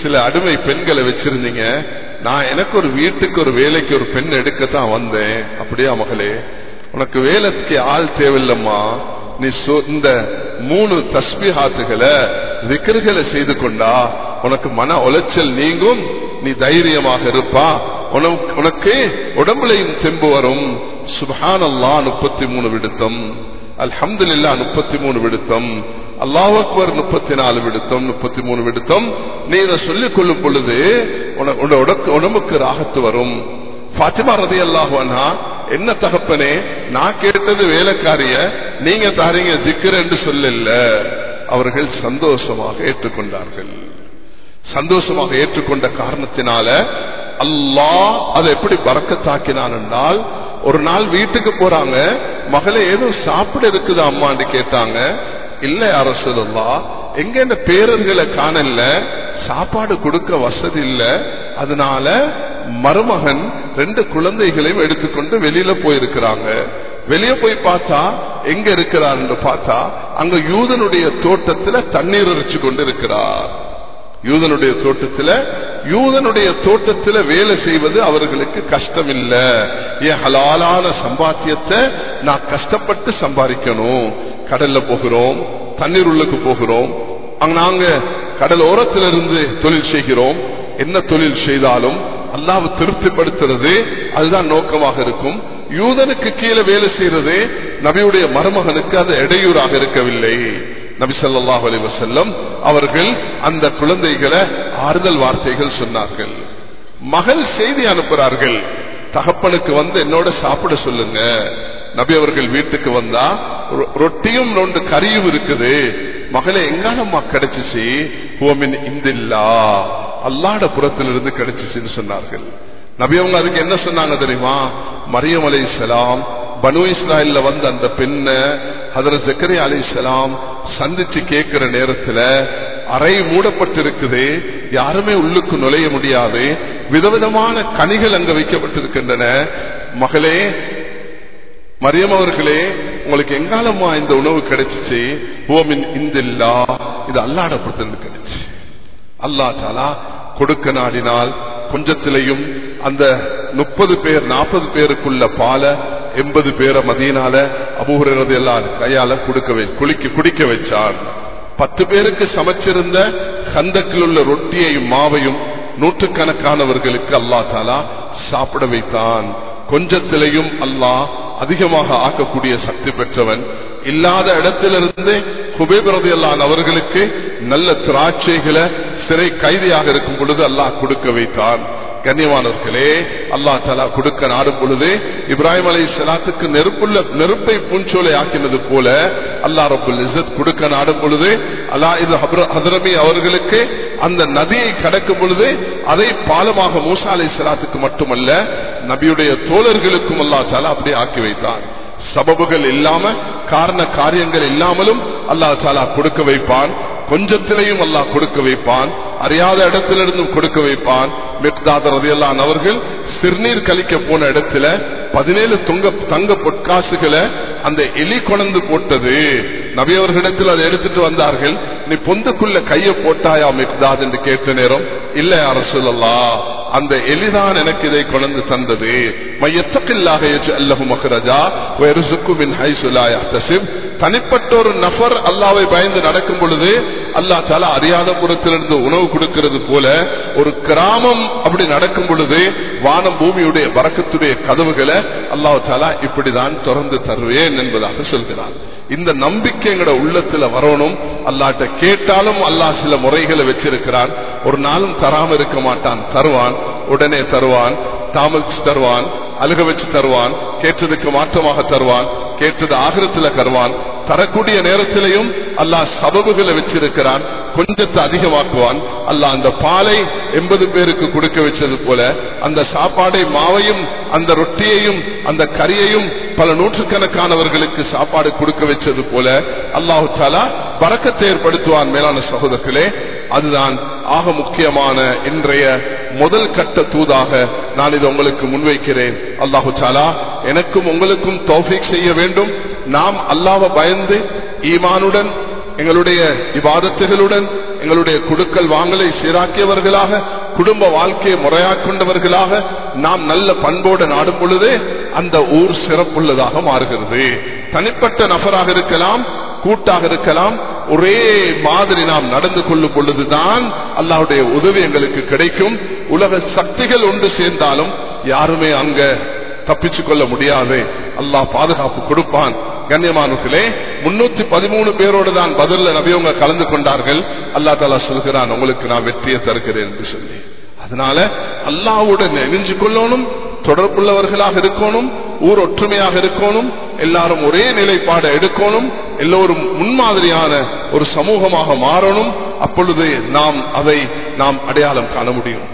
சில அடிமை பெண்களை வச்சிருந்தீங்க. நான் எனக்கு ஒரு வீட்டுக்கு ஒரு வேலைக்கு ஒரு பெண் எடுக்கத்தான் வந்தேன். அப்படியா மகளே? உனக்கு வேலைக்கு ஆள் தேவையில்லம்மா. நீ இந்த மூணு தஸ்பிஹாத்துகளை விக்கிர்களை செய்து கொண்டா உனக்கு மன உளைச்சல் நீங்கும் நீ தைரியமாக இருப்பா. உனக்கு உடம்புலையும் தெம்பு வரும். சுபான் அல்லா முப்பத்தி மூணு விடுத்தம். அல்ஹம்துல்லா முப்பத்தி மூணு விடுத்தம். அல்லாஹ் முப்பத்தி நாலு விடுத்தம் முப்பத்தி மூணு விடுத்தம். நீ இதை சொல்லிக் கொள்ளும் பொழுது உடம்புக்கு ராகத்து வரும். பாத்திமா ரதி அல்லாஹானா என்ன தகப்பனே நான் கேட்டது வேலைக்காரிய நீங்க தாரீங்க திக்கர் என்று சொல்லல. அவர்கள் சந்தோஷமாக ஏற்றுக்கொண்டார்கள். சந்தோஷமாக ஏற்றுக்கொண்ட காரணத்தினால அல்லாஹ் அதை எப்படி பறக்கத்தாக்கினான் என்றால் ஒரு நாள் வீட்டுக்கு போறாங்க மகளே ஏதோ சாப்பிட இருக்குது அம்மான்னு கேட்டாங்க. இல்ல அரசுல்லா எங்க இந்த பேரர்களை காணல சாப்பாடு கொடுக்க வசதி இல்ல அதனால மருமகன் ரெண்டு குழந்தைகளையும் எடுத்துக்கொண்டு வெளியில போயிருக்கிறாங்க. வெளியே போய் பார்த்தா எங்க இருக்கிறார் என்று பார்த்தா அங்க யூதனுடைய தோட்டத்துல தண்ணீர் அரிச்சு கொண்டு இருக்கிறார். யூதனுடைய தோட்டத்துல யூதனுடைய தோட்டத்துல வேலை செய்வது அவர்களுக்கு கஷ்டம் இல்ல ஏன் ஹலாலான சம்பாத்தியத்தை நான் கஷ்டப்பட்டு சம்பாதிக்கணும். கடல்ல போகிறோம் தண்ணீர் உள்ளுக்கு போகிறோம். நாங்க கடல் ஓரத்திலிருந்து தொழில் செய்கிறோம். என்ன தொழில் செய்தாலும் அல்லாவை திருப்திப்படுத்துறது அதுதான் நோக்கமாக இருக்கும். யூதனுக்கு கீழே வேலை செய்யறது நபியுடைய மருமகனுக்கு அது இடையூறாக இருக்கவில்லை. நபிசல்லாஹ் அலி வசல்லம் அவர்கள் அந்த குழந்தைகளை ஆறுதல் வார்த்தைகள் சொன்னார்கள். மகள் செய்தி அனுப்புகிறார்கள். தகப்பனுக்கு வந்து என்னோட சாப்பிட சொல்லுங்க. நபி அவர்கள் வீட்டுக்கு வந்தா ரொட்டியும் ரெண்டு கறியும் இருக்குது. மகளே எங்கானம்மா கிடைச்சிச்சு? ஹோமின் இந்தில்லா. அல்லாட புறத்திலிருந்து கிடைச்சிச்சுன்னு சொன்னார்கள். நபி அவங்க அதுக்கு என்ன சொன்னாங்க தெரியுமா? மரியம் அலை சலாம் பனு இஸ்ராயல்ல வந்த அந்த பெண்ண ஹதர ஜக்கரி அலை சந்திச்சு கேட்கிற நேரத்துல அறை மூடப்பட்டிருக்குது யாருமே உள்ளுக்கு நுழைய முடியாது விதவிதமான கனிகள் அங்க வைக்கப்பட்டிருக்கின்றன. மகளே மரியம் அவர்களே உங்களுக்கு எங்காலமா இந்த உணவு கிடைச்சிச்சு? ஓமின் இந்தில்லா இது அல்லாட பொறுத்திருந்து கிடைச்சு. அல்லா சாலா கொடுக்க நாடினால் கொஞ்சத்திலையும் அந்த முப்பது பேர் நாற்பது பேருக்குள்ள பால எண்பது பேரை மதியனால அபூகிறது எல்லாம் கையால கொடுக்க குளிக்க குடிக்க வச்சார். பத்து பேருக்கு சமைச்சிருந்த கந்தக்கில் உள்ள ரொட்டியையும் மாவையும் நூற்றுக்கணக்கானவர்களுக்கு அல்லா தாலா சாப்பிட வைத்தான். கொஞ்சத்திலையும் அல்லாஹ் அதிகமாக ஆக்கக்கூடிய சக்தி பெற்றவன். இல்லாத இடத்திலிருந்து குபேபிரதையல்லான் அவர்களுக்கு நல்ல திராட்சைகளை சிறை கைதியாக இருக்கும் பொழுது அல்லாஹ் கொடுக்க வைத்தான். கண்ணியமானவர்களே அல்லா தலா கொடுக்க நாடும் பொழுது இப்ராஹிம் அலை சலாத்துக்கு நெருப்புள்ள நெருப்பை பூஞ்சோலை ஆக்கினது போல அல்லா ரபுல் இசத் கொடுக்க நாடும் பொழுது அல்லா இது ஹதரமி அவர்களுக்கு அந்த நதியை கடக்கும் பொழுது அதை பாலமாக மூசா அலை சலாத்துக்கு மட்டுமல்ல நபியுடைய தோழர்களுக்கும் அல்லா தலா அப்படி ஆக்கி வைத்தான். சபபுகள் இல்லாம காரண காரியங்கள் இல்லாமலும் அல்லா தாலா கொடுக்க வைப்பான். கொஞ்சத்திலையும் அல்லாஹ் கொடுக்க வைப்பான். அறியாத இடத்திலிருந்தும் கொடுக்க வைப்பான். மிக்தாதர் ரதியல்லான் அவர்கள் சிறுநீர் கழிக்க போன இடத்துல பதினேழு தொங்க தங்க பொற்காசுகளை அந்த எலி கொணந்து போட்டது. நபியவர்களிடத்தில் அதை எடுத்துட்டு வந்தார்கள். நீ பொந்துக்குள்ள கைய போட்டாயா மிக்தாத் என்று கேட்ட நேரம் இல்ல அரசுல்லா அந்த எலிதான் எனக்கு இதை கொண்டு தந்தது. மையத்தக்கில்லாக அல்லஹு மகரஜா வெறுசுக்குமின் ஹைசுலாயா தசிம் தனிப்பட்ட ஒரு நபர் அல்லாவை பயந்து நடக்கும் பொழுது அல்லா தாலா அறியாத புறத்திலிருந்து உணவு கொடுக்கிறது போல ஒரு கிராமம் அப்படி நடக்கும் பொழுது வானம் பூமியுடைய வரக்கத்துடைய கதவுகளை அல்லாஹ் தாலா இப்படிதான் திறந்து தருவேன் என்பதாக சொல்கிறார் இந்த நம்பிக்கை எங்கட உள்ளத்துல வரணும். அல்லாட்ட கேட்டாலும் அல்லாஹ் சில முறைகளை வச்சிருக்கிறான். ஒரு நாளும் தராம இருக்க மாட்டான். தருவான். உடனே தருவான் தாமதிச்சு தருவான் அழுக வச்சு தருவான் கேட்டதுக்கு மாற்றமாக தருவான் கேட்டது ஆகிரத்துல தருவான் தரக்கூடிய நேரத்திலையும் அல்லாஹ் சபபுகளை வச்சிருக்கிறான் கொஞ்சத்தை அதிகமாக்குவான். அல்லாஹ் அந்த பாலை எண்பது பேருக்கு கொடுக்க வச்சது போல அந்த சாப்பாடை மாவையும் அந்த ரொட்டியையும் அந்த கறியையும் பல நூற்றுக்கணக்கானவர்களுக்கு சாப்பாடு கொடுக்க வச்சது போல அல்லாஹு தாலா பறக்கத்தை ஏற்படுத்துவான் மேலான சகோதரர்களே. அதுதான் ஆக முக்கியமான இன்றைய முதல் கட்ட தூதாக நான் இதை உங்களுக்கு முன்வைக்கிறேன். அல்லாஹு சாலா எனக்கும் உங்களுக்கும் தௌஃபிக் செய்ய வேண்டும். நாம் அல்லாஹ பயந்து ஈமானுடன் எங்களுடைய விவாதத்துகளுடன் எங்களுடைய குடுக்கல் வாங்கலை சீராக்கியவர்களாக குடும்ப வாழ்க்கையை முறையாக்கொண்டவர்களாக நாம் நல்ல பண்போடு நாடும் பொழுது அந்த ஊர் சிறப்புள்ளதாக மாறுகிறது. தனிப்பட்ட நபராக இருக்கலாம் கூட்டாக இருக்கலாம். ஒரே மாதிரி நாம் நடந்து கொள்ளும் பொழுதுதான் அல்லாவுடைய உதவி எங்களுக்கு கிடைக்கும். உலக சக்திகள் ஒன்று சேர்ந்தாலும் யாருமே அங்க தப்பிச்சு கொள்ள முடியாது. அல்லாஹ் பாதுகாப்பு கொடுப்பான். கண்ணியமானர்களே முன்னூத்தி பதிமூணு பேரோடு தான் பதில நபியவங்க கலந்து கொண்டார்கள். அல்லா தாலா சொல்கிறான் உங்களுக்கு நான் வெற்றியை தருகிறேன் என்று சொல்லி. அதனால அல்லாவுடன் நெறிஞ்சு கொள்ளணும் தொடர்புள்ளவர்களாக இருக்கணும் ஊர் ஒற்றுமையாக இருக்கணும் எல்லாரும் ஒரே நிலைப்பாடை எடுக்கணும் எல்லோரும் முன்மாதிரியான ஒரு சமூகமாக மாறணும் அப்பொழுது நாம் அதை நாம் அடையாளம் காண முடியும்.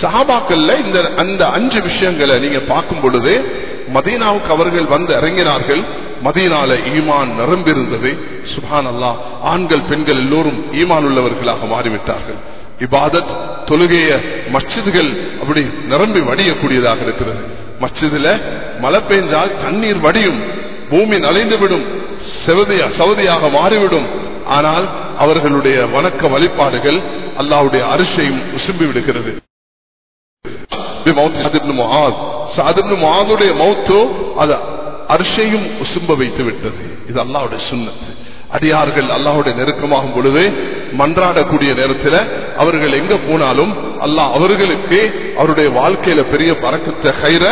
சஹாபாக்கள்ல இந்த அந்த அஞ்சு விஷயங்களை நீங்க பார்க்கும் பொழுது மதீனாவுக்கு அவர்கள் வந்து இறங்கினார்கள் மதீனால ஈமான் நிரம்பியிருந்தது. சுபான் அல்லா ஆண்கள் பெண்கள் எல்லோரும் ஈமான் உள்ளவர்களாக மாறிவிட்டார்கள். இபாதத் தொழுகைய மஸ்ஜிதுகள் அப்படி நிரம்பி வடியக்கூடியதாக இருக்கிறது. மஸ்ஜிதுல மழை பெய்ஞ்சால் தண்ணீர் வடியும் பூமி நலைந்துவிடும் செவதியா சவதியாக மாறிவிடும். ஆனால் அவர்களுடைய வணக்க வழிபாடுகள் அல்லாவுடைய அரிசையும் உசும்பி விடுகிறது. மௌத்தோ அது அரிசையும் உசும்ப வைத்து விட்டது இது அல்லாவுடைய சுண்ணத்து. அடியார்கள் அல்லாஹுடைய நெருக்கமாகும் பொழுது மன்றாடக்கூடிய நேரத்தில் அவர்கள் எங்க போனாலும் அல்லாஹ் அவர்களுக்கு அவருடைய வாழ்க்கையில பெரிய பறக்கத்தை கயிற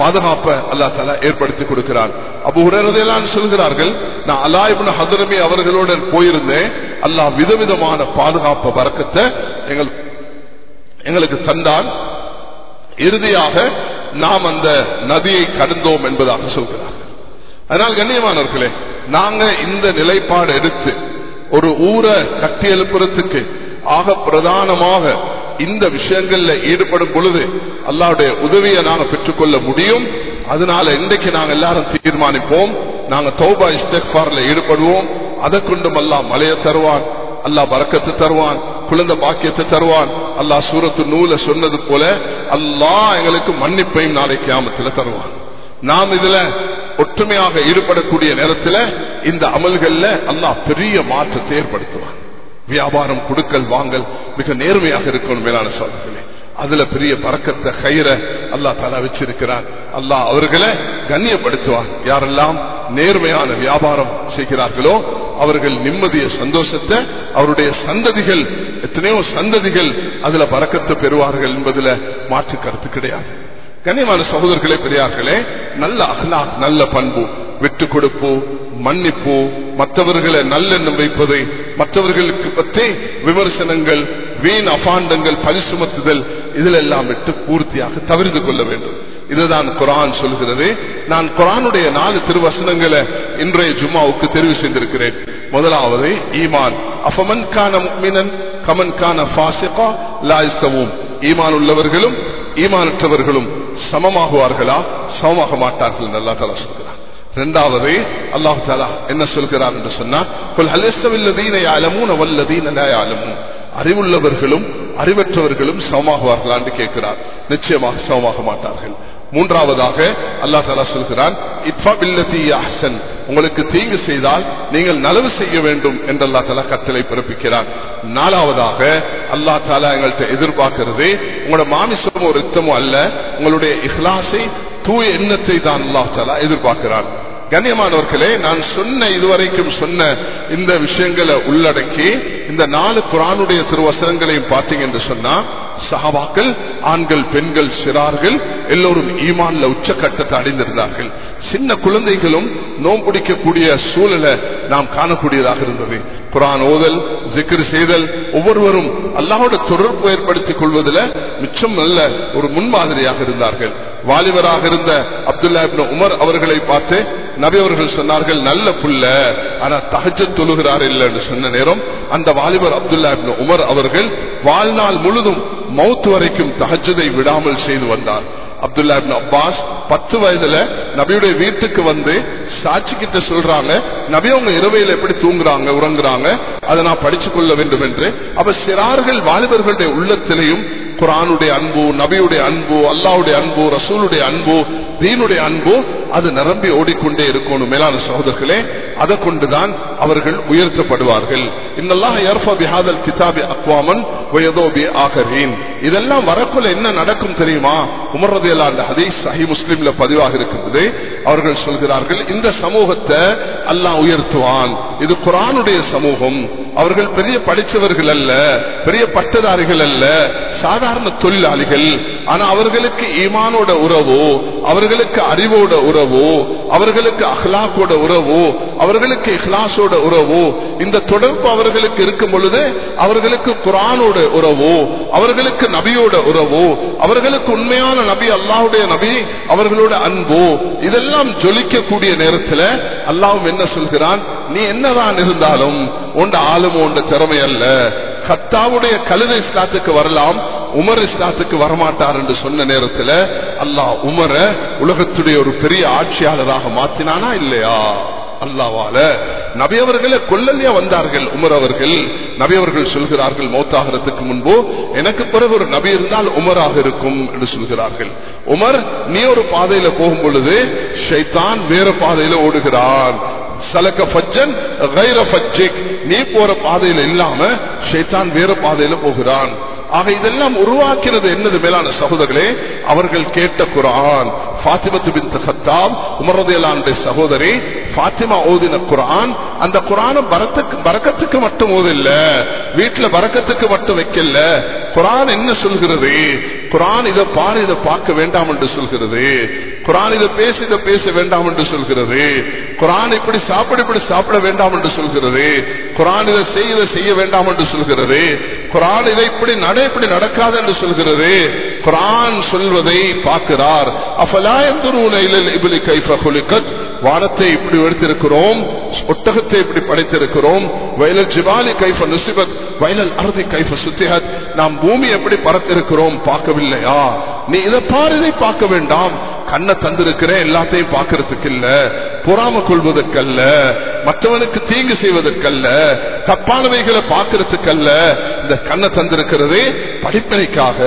பாதுகாப்ப அல்லா தலா ஏற்படுத்தி கொடுக்கிறார் அப்போ உடனடியெல்லாம் சொல்கிறார்கள் நான் அல்லாஹிபின் ஹதரமி அவர்களுடன் போயிருந்தேன். அல்லாஹ் விதவிதமான பாதுகாப்பு பறக்கத்தை எங்கள் எங்களுக்கு தந்தான். இறுதியாக நாம் அந்த நதியை கடந்தோம் என்பதாக சொல்கிறார்கள். அதனால் கண்ணியமானவர்களே நாங்க இந்த நிலைப்பாடு எடுத்து ஒரு ஊரை கட்டி எழுப்புறதுக்கு ஆக பிரதானமாக இந்த விஷயங்கள்ல ஈடுபடும் பொழுது அல்லாவுடைய உதவியை நாங்க பெற்றுக்கொள்ள முடியும். அதனால இன்றைக்கு நாங்க எல்லாரும் தீர்மானிப்போம். நாங்க தௌபா இஸ்தெஃபார்ல ஈடுபடுவோம். அதை கொண்டும் அல்லா மலைய தருவான் அல்லாஹ் பறக்கத்தை தருவான் குழந்தை பாக்கியத்தை தருவான். அல்லாஹ் சூரத்து நூல சொன்னது போல அல்லா எங்களுக்கு மன்னிப்பையும் நாளைக்கு ஆமத்துல தருவான். நாம் இதுல ஒற்றுமையாக ஈடுபடக்கூடிய நேரத்தில் இந்த அமல்கள்ல அல்லாஹ் பெரிய மாற்றத்தை ஏற்படுத்துவான். வியாபாரம் கொடுக்கல் வாங்கல் மிக நேர்மையாக இருக்கணும் மேலான சோழர்களே அதுல பெரிய பறக்கத்தை கயிற அல்லா தலா வச்சிருக்கிறார் அல்லா அவர்களை கண்ணியப்படுத்துவார் யாரெல்லாம் நேர்மையான வியாபாரம் செய்கிறார்களோ அவர்கள் நிம்மதிய சந்தோஷத்தை அவருடைய சந்ததிகள் எத்தனையோ சந்ததிகள் அதுல பறக்கத்தை பெறுவார்கள் என்பதுல மாற்று கருத்து கிடையாது. கனிமான சகோதரர்களே பெரியார்களே நல்ல அஹ்லா நல்ல பண்பு. விட்டு கொடுப்பு மன்னிப்பு மற்றவர்களை நல்லெண்ணம் வைப்பதை மற்றவர்களுக்கு பற்றி விமர்சனங்கள் வீண் அபாண்டங்கள் பரிசுமத்துதல் இதிலெல்லாம் விட்டு பூர்த்தியாக தவிர்த்து கொள்ள வேண்டும். இதுதான் குரான் சொல்கிறது. நான் குரானுடைய நாலு திருவசனங்களை இன்றைய ஜும்மாவுக்கு தெரிவு செய்திருக்கிறேன். முதலாவது ஈமான். அஃபமன் கான முக்மினன் கமன் கான பாசிகா லாய்ஸ்தவும். ஈமான் உள்ளவர்களும் ஈமானற்றவர்களும். சமமாகுவார்களா? சமமாக மாட்டார்கள் நல்லா தலா சொல்கிறார் இரண்டாவது அல்லாஹு தாலா என்ன சொல்கிறார் என்று சொன்னார் அறிவுள்ளவர்களும் அறிவற்றவர்களும் சமமாகுவார்களான்னு கேட்கிறார். நிச்சயமாக சமமாக மாட்டார்கள். மூன்றாவதாக அல்லா தலா சொல்கிறான் உங்களுக்கு தீங்கு செய்தால் நீங்கள் நலவு செய்ய வேண்டும் என்று அல்லா தலா கத்தலை பிறப்பிக்கிறார் நாலாவதாக அல்லா தாலா எங்கள்கிட்ட எதிர்பார்க்கிறது உங்களோட மாமிசமோ ரத்தமோ அல்ல உங்களுடைய இஹ்லாசை தூய எண்ணத்தை தான் அல்லா தாலா எதிர்பார்க்கிறான். கண்ணியமானவர்களே நான் சொன்ன இதுவரைக்கும் சொன்ன இந்த விஷயங்களை உள்ளடக்கி இந்த நாலு குரானுடைய திருவசனங்களையும் பார்த்தீங்க என்று சொன்னா சஹாபாக்கள் ஆண்கள் பெண்கள் சிறார்கள் எல்லோரும் ஈமான்ல உச்சக்கட்டத்தை அடைந்திருந்தார்கள். சின்ன குழந்தைகளும் நோம்பிடிக்கக்கூடிய சூழலை நாம் காணக்கூடியதாக இருந்தது. குரான் ஓதல் ஜிக்ரு செய்தல் ஒவ்வொருவரும் அல்லாவோட தொடர்பு ஏற்படுத்திக் கொள்வதில் மிச்சம் நல்ல ஒரு முன்மாதிரியாக இருந்தார்கள். வாலிபராக இருந்த அப்துல்லா உமர் அவர்களை பார்த்து நபி அவர்கள் சொன்னார்கள் நல்ல புள்ள ஆனா தகஜ தொழுகிறார் என்று சொன்ன நேரம் அந்த வாலிபர் அப்துல்லா உமர் அவர்கள் வாழ்நாள் முழுதும் மௌத்து வரைக்கும் தகஜதை விடாமல் செய்து வந்தார். அப்துல்லா அப்பாஸ் பத்து வயதுல நபியுடைய வீட்டுக்கு வந்து சாட்சி கிட்ட சொல்றாங்க நபி அவங்க இரவையில எப்படி தூங்குறாங்க உறங்குறாங்க அதை நான் படிச்சு கொள்ள வேண்டும் என்று. அப்ப சிறார்கள் வாலிபர்களுடைய உள்ளத்திலையும் குரானுடைய அன்பு நபியுடைய அன்பு அல்லாவுடைய அன்பு ரசூலுடைய அன்பு தீனுடைய அன்பு அது நிரம்பி ஓடிக்கொண்டே இருக்கணும். மேலான சகோதரர்களே அதை கொண்டுதான் அவர்கள் உயர்த்தப்படுவார்கள். இன்னெல்லாம் கிதாபி அக்வாமன் ஆகரீன். இதெல்லாம் வரக்குள்ள என்ன நடக்கும் தெரியுமா? உமர்றதையெல்லாம் அந்த ஹதீஸ் சஹி முஸ்லீம்ல பதிவாக இருக்கின்றது. அவர்கள் சொல்கிறார்கள் இந்த சமூகத்தை அல்லாஹ் உயர்த்துவான். இது குரானுடைய சமூகம். அவர்கள் பெரிய படித்தவர்கள் அல்ல பெரிய பட்டதாரிகள் அல்ல சாதாரண தொழிலாளிகள் ஆனா அவர்களுக்கு ஈமானோட உறவோ அவர்களுக்கு அறிவோட உறவோ அவர்களுக்கு அஹ்லாக்கோட உறவோ அவர்களுக்கு இஹ்லாசோட உறவோ இந்த தொடர்பு அவர்களுக்கு இருக்கும் பொழுது அவர்களுக்கு குரானோட உறவோ அவர்களுக்கு நபியோட உறவோ அவர்களுக்கு உண்மையான நபி அல்லாவுடைய நபி அவர்களோட அன்போ இதெல்லாம் ஜொலிக்கக்கூடிய நேரத்தில் அல்லாவும் என்ன சொல்கிறான்? நீ என்னதான் இருந்தாலும் உண்ட ஆளுமோ உண்ட திறமை அல்ல. கத்தாவுடைய கழுதை ஸ்லாத்துக்கு வரலாம். உமர் இஸ்லாத்துக்கு வரமாட்டார் என்று சொன்ன நேரத்தில் அல்லாஹ் உமர உலகத்துடைய ஒரு பெரிய ஆட்சியாளராக மாத்தினானா இல்லையா? அல்லாவால நபியவர்களை கொல்லல்லையா வந்தார்கள். உமர் அவர்கள் நபியவர்கள் சொல்கிறார்கள் மௌத்தாகிறதுக்கு முன்பு எனக்கு பிறகு ஒரு நபி இருந்தால் உமராக இருக்கும் என்று சொல்கிறார்கள். உமர் நீ ஒரு பாதையில போகும் பொழுது ஷைத்தான் வேற பாதையில ஓடுகிறான். சலக்க பஜ்ஜன் நீ போற பாதையில இல்லாம ஷைத்தான் வேற பாதையில போகிறான். ஆக இதெல்லாம் உருவாக்கினது என்னது மேலான சகோதரர்களே? அவர்கள் கேட்ட குரான் பாத்திமத்து பின் சத்தாம் உமரதையலானுடைய சகோதரி பாத்திமா ஓதின குரான் அந்த குரான பரத்துக்கு பறக்கத்துக்கு மட்டும் ஓதில்ல. வீட்டுல பறக்கத்துக்கு மட்டும் வைக்கல குரான் என்ன சொல்கிறது? குரான் இதை பாரு இதை பார்க்க வேண்டாம் என்று சொல்கிறது. குரான் இதை பேச இதை பேச வேண்டாம் என்று சொல்கிறது. குரான் இப்படி சாப்பிட இப்படி சாப்பிட வேண்டாம் என்று சொல்கிறது. குரான் இதை செய்ய இதை செய்ய வேண்டாம் என்று சொல்கிறது. குரான் இதை இப்படி நட இப்படி நடக்காது என்று சொல்கிறது. குரான் சொல்வதை பார்க்கிறார். வானத்தை இப்படி எடுத்திருக்கிறோம் ஒட்டகத்தை இப்படி படைத்திருக்கிறோம். வயலல் ஜிபாலி கைஃப நுசிபத்? வயலல் அறுதி கைஃப சுத்திஹத்? நாம் பூமி எப்படி பறத்திருக்கிறோம் பார்க்கவில்லையா? நீ இதை பாரு இதை பார்க்க வேண்டாம். கண்ண தந்திருக்கிறேன் எல்லாத்தையும் பார்க்கறதுக்கு இல்ல பொறாம கொள்வதற்கல்ல மற்றவனுக்கு தீங்கு செய்வதற்கல்ல தப்பானவைகளை பார்க்கறதுக்கல்ல இந்த கண்ணை தந்திருக்கிறதே படிப்பனைக்காக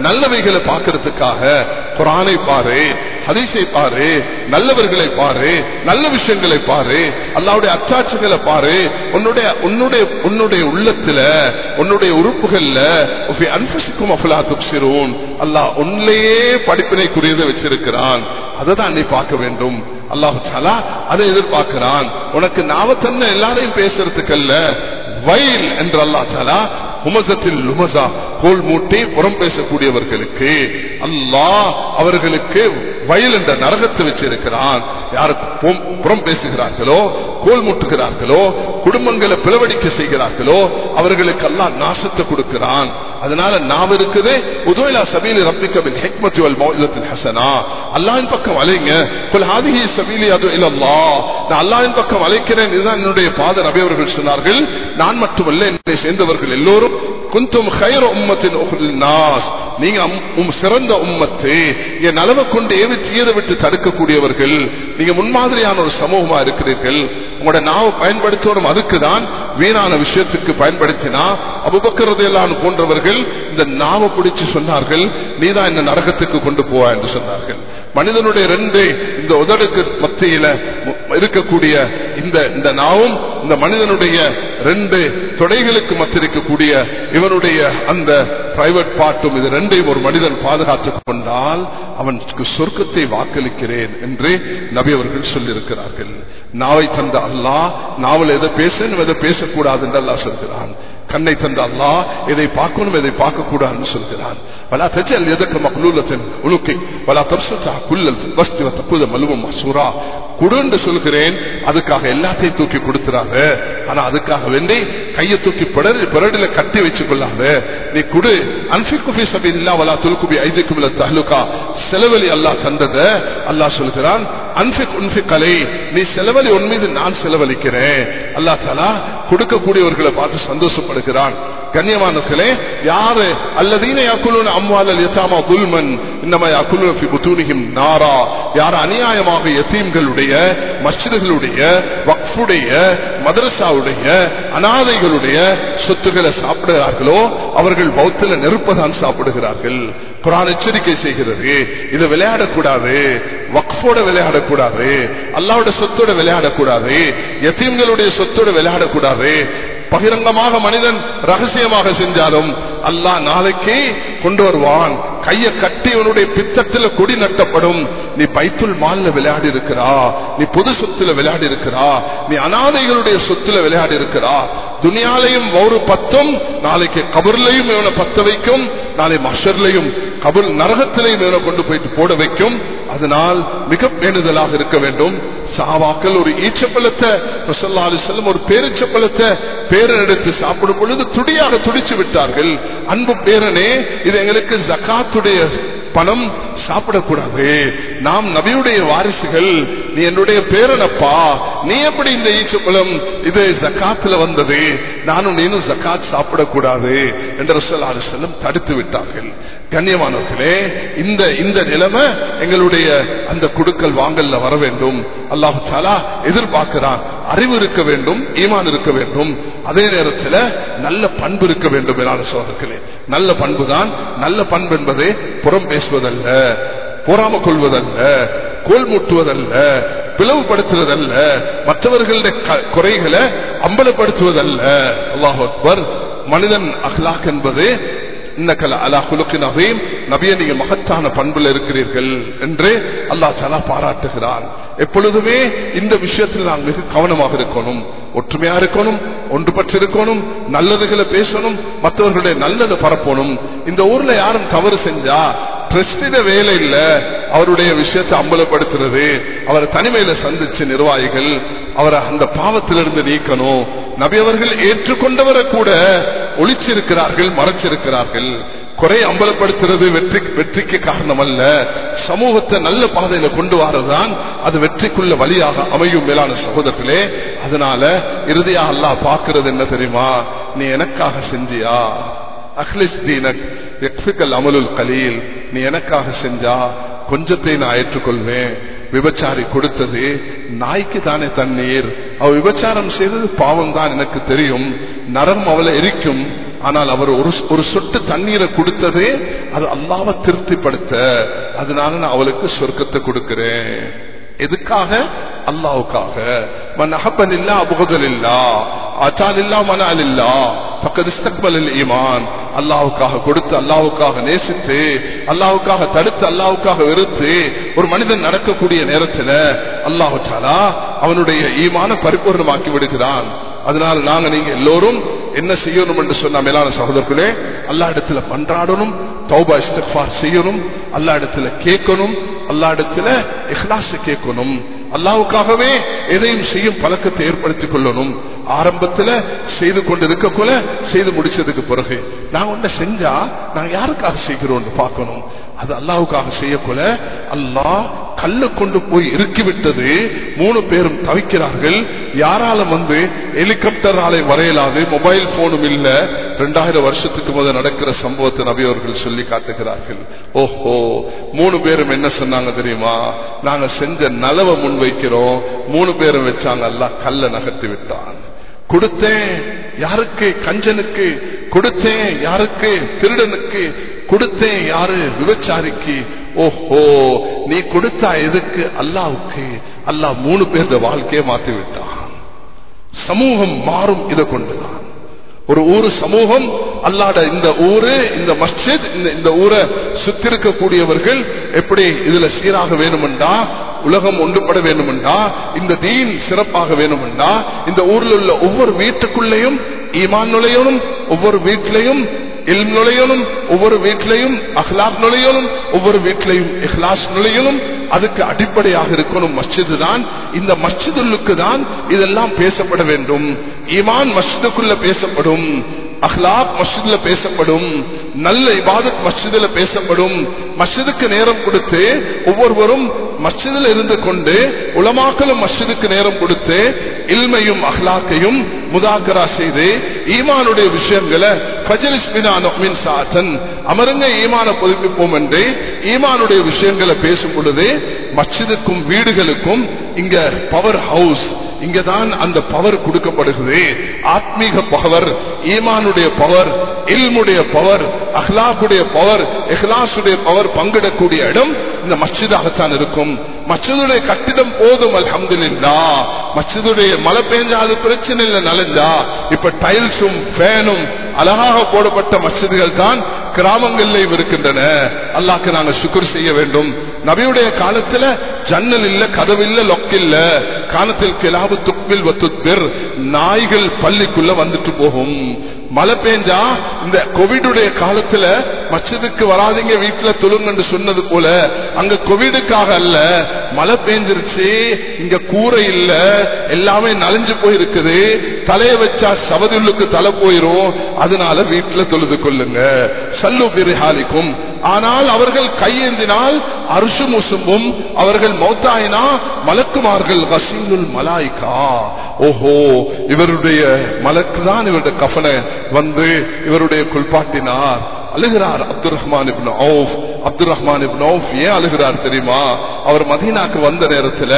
நல்லவைகளை பார்க்கறதுக்காக குரானை பாரு ஹதீஸை பாரு நல்லவர்களை பாரு நல்ல விஷயங்களை பாரு அல்லாவுடைய அச்சாட்சிகளை பாரு உன்னுடைய உன்னுடைய உன்னுடைய உள்ளத்துல உன்னுடைய உறுப்புகள்ல அன்பசிக்கும் அஃபலா துப்சிரும் அல்லாஹ் உன்னையே படிப்பினைக்குரியதை வச்சிருக்கிறான். அதை தான் நீ பார்க்க வேண்டும். அல்லாஹு சாலா அதை எதிர்பார்க்கிறான். உனக்கு நாவத்தன்ன எல்லாரையும் பேசுறதுக்கல்ல வயல் என்று அல்லா சாலா லுமசா கோல் மூட்டி புறம் பேசக்கூடியவர்களுக்கு அல்லாஹ் அவர்களுக்கு வயல் என்ற நரகத்தை வச்சிருக்கிறான். யாருக்கு புறம் பேசுகிறார்களோ கோல் மூட்டுகிறார்களோ குடும்பங்களை பிளவடிக்க செய்கிறார்களோ அவர்களுக்கு எல்லாம் நாசத்தை கொடுக்கிறான். அதனால நாம் இருக்குது உதவிலா சபீலி ரப்பிக்கபின் ஹெக்மத்து ஹசனா. அல்லாஹின் பக்கம் அலைங்க. குல் ஆதிகி சபீலி அது இல்லல்லா நான் அல்லாஹின் பக்கம் அழைக்கிறேன் இதுதான் என்னுடைய பாத நபி அவர்கள் சொன்னார்கள். நான் மட்டுமல்ல என்னை சேர்ந்தவர்கள் எல்லோரும் குந்தும் ஹைர உம்மத்தின் நாஸ். நீங்க சிறந்த உம்மத்து. என் நலவை கொண்டு ஏவி தீயதை விட்டு தடுக்கக்கூடியவர்கள். நீங்க முன்மாதிரியான ஒரு சமூகமா இருக்கிறீர்கள். உங்களோட நாவை பயன்படுத்தணும் அதுக்குதான் வீணான விஷயத்துக்கு பயன்படுத்தினா அபுபக்கிறதையெல்லாம் போன்றவர்கள் இந்த நாவை பிடிச்சு சொன்னார்கள் நீதான் இந்த நரகத்துக்கு கொண்டு போவா என்று சொன்னார்கள். மனிதனுடைய ரெண்டு இந்த உதடுக்கு மத்தியில இருக்கக்கூடிய இந்த இந்த நாவும் இந்த மனிதனுடைய ரெண்டு தொடைகளுக்கு மத்திருக்கக்கூடிய இவனுடைய அந்த பிரைவேட் பார்ட்டும் இது ரெண்டையும் ஒரு மனிதன் பாதுகாத்துக் கொண்டால் அவனுக்கு சொர்க்கத்தை வாக்களிக்கிறேன் என்று நபி அவர்கள் சொல்லியிருக்கிறார்கள். நாவை தந்த அல்லா நாவல் எதை பேச எதை பேசக்கூடாது என்று அல்லா சொல்கிறான். கண்ணை தந்த அல்லா இதை பார்க்கணும் இதை பார்க்க கூடாதுன்னு சொல்கிறான். வலா தஜல் எதற்கு மக்லூலத்தின் உலுக்கை வலா தப்சா குல்லல் வஸ்தி தப்புத மலுவம் மசூரா. கொடுன்னு சொல்கிறேன் அதுக்காக எல்லாத்தையும் தூக்கி கொடுத்துறாங்க ஆனா அதுக்காக வேண்டி கையை தூக்கி பிறடு பிறடில கட்டி வச்சு கொள்ளாங்க நீ குடு. அன்பிக்குபி சபை இல்லா வலா துல்குபி ஐதுக்கும் இல்ல தஹலுக்கா செலவழி அல்லா சந்தத அல்லா சொல்கிறான் அன்பிக் உன்பிக்கலை நீ செலவழி உன் மீது நான் செலவழிக்கிறேன். அல்லா தலா கொடுக்கக்கூடியவர்களை பார்த்து சந்தோஷப்படுகிறான் கண்ணியமானே யாரு? அல்லதீன யாக்குலூன் அம்வால் யசாமா குல்மன் இன்னமா யாக்குலூன் ஃபி புத்தூனிஹிம் நாரா யார் அநியாயமாக யத்தீம்களுடைய மஸ்ஜிதுகளுடைய வக்ஃபுடைய மதரசாவுடைய அனாதைகளுடைய சொத்துக்களை சாப்பிடுகிறார்களோ அவர்கள் பௌத்தில நெருப்பதான் சாப்பிடுகிறார்கள். குரான் எச்சரிக்கை செய்கிறது. இது விளையாடக்கூடாது. வக்ஃபோட விளையாடக்கூடாது. அல்லாவோட சொத்தோட விளையாடக்கூடாது. யத்தீம்களுடைய சொத்தோட விளையாடக்கூடாது. பகிரங்கமாக மனிதன் ரகசியமாக செஞ்சாலும் அல்லாஹ் நாளைக்கு கொண்டு வருவான். கையை கட்டி அவனுடைய பித்தத்தில் கொடி நட்டப்படும். நீ பைத்துல் மால்ல விளையாடி இருக்கிறா நீ பொது சொத்துல விளையாடி இருக்கிறா நீ அனாதைகளுடைய சொத்துல விளையாடி இருக்கிறா துனியாலையும் ஒரு பத்தும் நாளைக்கு கபர்லையும் இவனை பத்த வைக்கும் நாளை மஷர்லையும் கபுல் நரகத்திலையும் இவனை கொண்டு போயிட்டு போட வைக்கும். அதனால் மிக பேணுதலாக இருக்க வேண்டும். சாவாக்கள் ஒரு ஈச்சப்பழத்தை செல்லும் ஒரு பேரிச்சப்பழத்தை பேரன் எடுத்து சாப்பிடும் பொழுது துடியாக துடிச்சு விட்டார்கள். அன்பு பேரனே இது எங்களுக்கு ஜக்காத்துடைய பணம் சாப்பிடக்கூடாது. நாம் நபியுடைய வாரிசுகள் நீ என்னுடைய பேரனப்பா நீ எப்படி இந்த ஈச்சப்பழம் இது ஜக்காத்துல வந்தது? நானும் நீனும் ஜக்காத் சாப்பிடக்கூடாது என்று செல்லம் தடுத்து விட்டார்கள். கண்ணியமானவர்களே இந்த இந்த நிலைமை எங்களுடைய அந்த குடுக்கல் வாங்கல்ல வர வேண்டும். அல்லாஹு எதிர்பார்க்கிறான். அறிவு இருக்க வேண்டும் ஈமான் இருக்க வேண்டும். அதே நேரத்தில் நல்ல பண்பு இருக்க வேண்டும் என சோதர்களே நல்ல பண்பு தான் நல்ல பண்பு என்பதை புறம் பேசுவதல்ல பொறாம கொள்வதல்ல கோல் முட்டுவதல்ல பிளவுபடுத்துவதல்ல மற்றவர்களுடைய குறைகளை அம்பலப்படுத்துவதல்ல. அல்லாஹ் அக்பர் மனிதன் அஹ்லாக் என்பது நபிய நீங்க மகத்தான பண்புல இருக்கிறீர்கள் என்று அல்லா தலா பாராட்டுகிறான். எப்பொழுதுமே இந்த விஷயத்தில் நாம் மிக கவனமாக இருக்கணும். ஒற்றுமையா இருக்கணும் ஒன்றுபட்டு இருக்கணும் நல்லதுகளை பேசணும் மற்றவர்களுடைய நல்லது பரப்பணும். இந்த ஊர்ல யாரும் தவறு செஞ்சா ட்ரஸ்டிட வேலை இல்ல. அவருடைய விஷயத்தை அம்பலப்படுத்துறது. அவரை தனிமையில சந்திச்சு நிர்வாகிகள் அவரை அந்த பாவத்திலிருந்து நீக்கணும். நபி அவர்கள் ஏற்றுக்கொண்டவரை கூட ஒழிச்சிருக்கிறார்கள் மறைச்சிருக்கிறார்கள். குறை அம்பலப்படுத்துறது வெற்றி வெற்றிக்கு காரணம் அல்ல சமூகத்தை நல்ல பாதையில கொண்டு வரதான் அது வெற்றிக்குள்ள வழியாக அமையும் மேலான சகோதரர்களே. அதனால இறுதியா அல்லா பாக்குறது என்ன தெரியுமா? நீ எனக்காக செஞ்சியா? அஹ்லிஸ் தீனக் எக்ஸுக்கல் அமலுல் கலீல் நீ எனக்காக செஞ்சா கொஞ்சத்தை நான் ஏற்றுக்கொள்வேன். விபச்சாரி கொடுத்தது நாய்க்கு தானே தண்ணீர். அவ விபச்சாரம் செய்தது பாவம் தான் எனக்கு தெரியும். நரம் அவளை எரிக்கும். ஆனால் அவர் ஒரு ஒரு சொட்டு தண்ணீரை கொடுத்ததே அது அல்லாவை திருப்திப்படுத்த. அதனால நான் அவளுக்கு சொர்க்கத்தை கொடுக்கிறேன். எதுக்காக? அல்லாவுக்காக மன் அஹப்பன் இல்லா அபுகதல் இல்லா அச்சால் இல்லா மனால் இல்லா பக்கத்து ஈமான். அல்லாவுக்காக கொடுத்து அல்லாவுக்காக நேசித்து அல்லாவுக்காக தடுத்து அல்லாவுக்காக வெறுத்து ஒரு மனிதன் நடக்கக்கூடிய நேரத்தில் அல்லாஹாலா அவனுடைய ஈமான பரிபூர்ணமாக்கி விடுகிறான். அதனால நாங்க நீங்க எல்லோரும் என்ன செய்யணும் என்று சொன்ன மேலான சகோதரர்களே அல்லா இடத்துல பன்றாடணும் தௌபா இஸ்தஃபார் செய்யணும் அல்லா இடத்துல கேட்கணும் அல்லா இடத்துல இஹ்லாஸ் கேட்கணும். அல்லாவுக்காகவே எதையும் செய்யும் பழக்கத்தை ஏற்படுத்திக் கொள்ளணும். ஆரம்பத்துல செய்து கொண்டு இருக்கக்குள்ள செய்து முடிச்சதுக்கு பிறகு நான் ஒன்ன செஞ்சா நான் யாருக்காக செய்கிறோம் பார்க்கணும். அது அல்லாவுக்காக செய்யக்குள்ள அல்லாஹ் கல்லு கொண்டு போய் இறுக்கிவிட்டது. மூணு பேரும் தவிக்கிறார்கள். யாராலும் வந்து ஹெலிகாப்டராலே வரையலாது மொபைல் போனும் இல்ல. ரெண்டாயிரம் வருஷத்துக்கு முதல் நடக்கிற சம்பவத்தை நபி அவர்கள் சொல்லி காட்டுகிறார்கள். ஓஹோ மூணு பேரும் என்ன சொன்னாங்க தெரியுமா? நாங்க செஞ்ச நலவை முன்வைக்கிறோம் மூணு பேரும் வச்சாங்க அல்ல கல்ல நகர்த்தி விட்டான். கொடுத்தேன். யாருக்கு? கஞ்சனுக்கு. கொடுத்தேன். யாருக்கு? திருடனுக்கு. கொடுத்தேன். யாரு? விபச்சாரிக்கு. ஓஹோ நீ கொடுத்தா எதுக்கு? அல்லாவுக்கு. அல்லாஹ் மூணு பேர் வாழ்க்கையை மாத்தி விட்டான் சமூகம் மாறும் இதை கொண்டுதான். ஒரு ஊரு சமூகம் அல்லாட இந்த ஊரு இந்த மஸ்ஜித் இந்த இந்த ஊரை சுத்திருக்கக்கூடியவர்கள் எப்படி இதுல சீராக வேணுமெண்டா உலகம் ஒன்றுபட வேணுமெண்டா இந்த தீன் சிறப்பாக வேணுமெண்டா இந்த ஊரில் உள்ள ஒவ்வொரு வீட்டுக்குள்ளேயும் ஈமான் நுழையணும் ஒவ்வொரு வீட்டிலையும் இல்ம் நுழையணும் ஒவ்வொரு வீட்டிலையும் அஹ்லாப் நுழையணும் ஒவ்வொரு வீட்டிலையும் இஹ்லாஸ் நுழையணும். அதுக்கு அடிப்படையாக இருக்கணும் மஸ்ஜிது தான். இந்த மஸ்ஜிதுக்கு தான் இதெல்லாம் பேசப்பட வேண்டும். ஈமான் மஸ்ஜிதுக்குள்ள பேசப்படும். அஹ்லாப் மஸ்ஜித்ல பேசப்படும் நல்ல இபாதத் மஸ்ஜிதில் பேசப்படும் மஸ்ஜிதுக்கு நேரம் கொடுத்து ஒவ்வொருவரும் மஸ்ஜிதில் இருந்து கொண்டு உலமாக்களும் மஸ்ஜிதுக்கு நேரம் கொடுத்து இல்மையும் அஹ்லாக்கையும் முதாக்கரா செய்து ஈமானுடைய விஷயங்களை அமருங்க ஈமான புதுப்பிப்போம் என்று ஈமானுடைய விஷயங்களை பேசும் பொழுது மஸ்ஜிதுக்கும் வீடுகளுக்கும் இங்க பவர் ஹவுஸ் இங்கதான் அந்த பவர் கொடுக்கப்படுகிறது. ஆத்மீக பவர் ஈமானுடைய பவர் இல்முடைய பவர் அஹ்லாக்குடைய பவர் எஹ்லாசுடைய பவர் பங்கிடக்கூடிய இடம் இந்த மஸ்ஜிதாகத்தான் இருக்கும். மச்சதுடைய கட்டிடம் போதும் அல்ஹம்துலில்லா. மஸ்ஜிதுடைய மழை பெஞ்சா அது பிரச்சனை இல்லை நலஞ்சா. இப்ப டைல்ஸும் ஃபேனும் அழகாக போடப்பட்ட மஸ்ஜிதுகள் தான் கிராமங்களில் இருக்கின்றன. அல்லாக்கு நாங்க சுக்குர் செய்ய வேண்டும். நபியுடைய காலத்துல ஜன்னல் இல்ல கதவு இல்ல லொக் இல்ல. காலத்தில் கிலாபு துப்பில் வத்துப்பிர் நாய்கள் பள்ளிக்குள்ள வந்துட்டு போகும். மழை பெஞ்சா இந்த கோவிடுடைய காலத்துல மச்சதுக்கு வராதிங்க வீட்டுல தொழுங்கன்னு சொன்னது போல. அங்க கோவிடுக்காக அல்ல மழை பெஞ்சிருச்சு இங்க கூரை இல்ல எல்லாமே நலஞ்சு போயிருக்குது. தலைய வச்சா சவதுள்ளுக்கு தலை போயிரும். அதனால வீட்டுல தொழுது கொள்ளுங்க. சல்லு பெரிஹாலிக்கும். ஆனால் அவர்கள் கையேந்தினால் அரிசு அசுமுசும்பும் அவர்கள் மௌத்தாயினா? மலக்குமார்கள் வசீலுல் மலாய்கா. ஓஹோ இவருடைய மலக்கு தான் இவருடைய கஃபனை. வந்து இவருடைய குள்பாட்டினார். அழுகிறார் அப்துல் ரஹ்மான் அப்துல் ரஹ்மான் ஏன் அழுகிறார் தெரியுமா? அவர் மதீனாக்கு வந்த நேரத்துல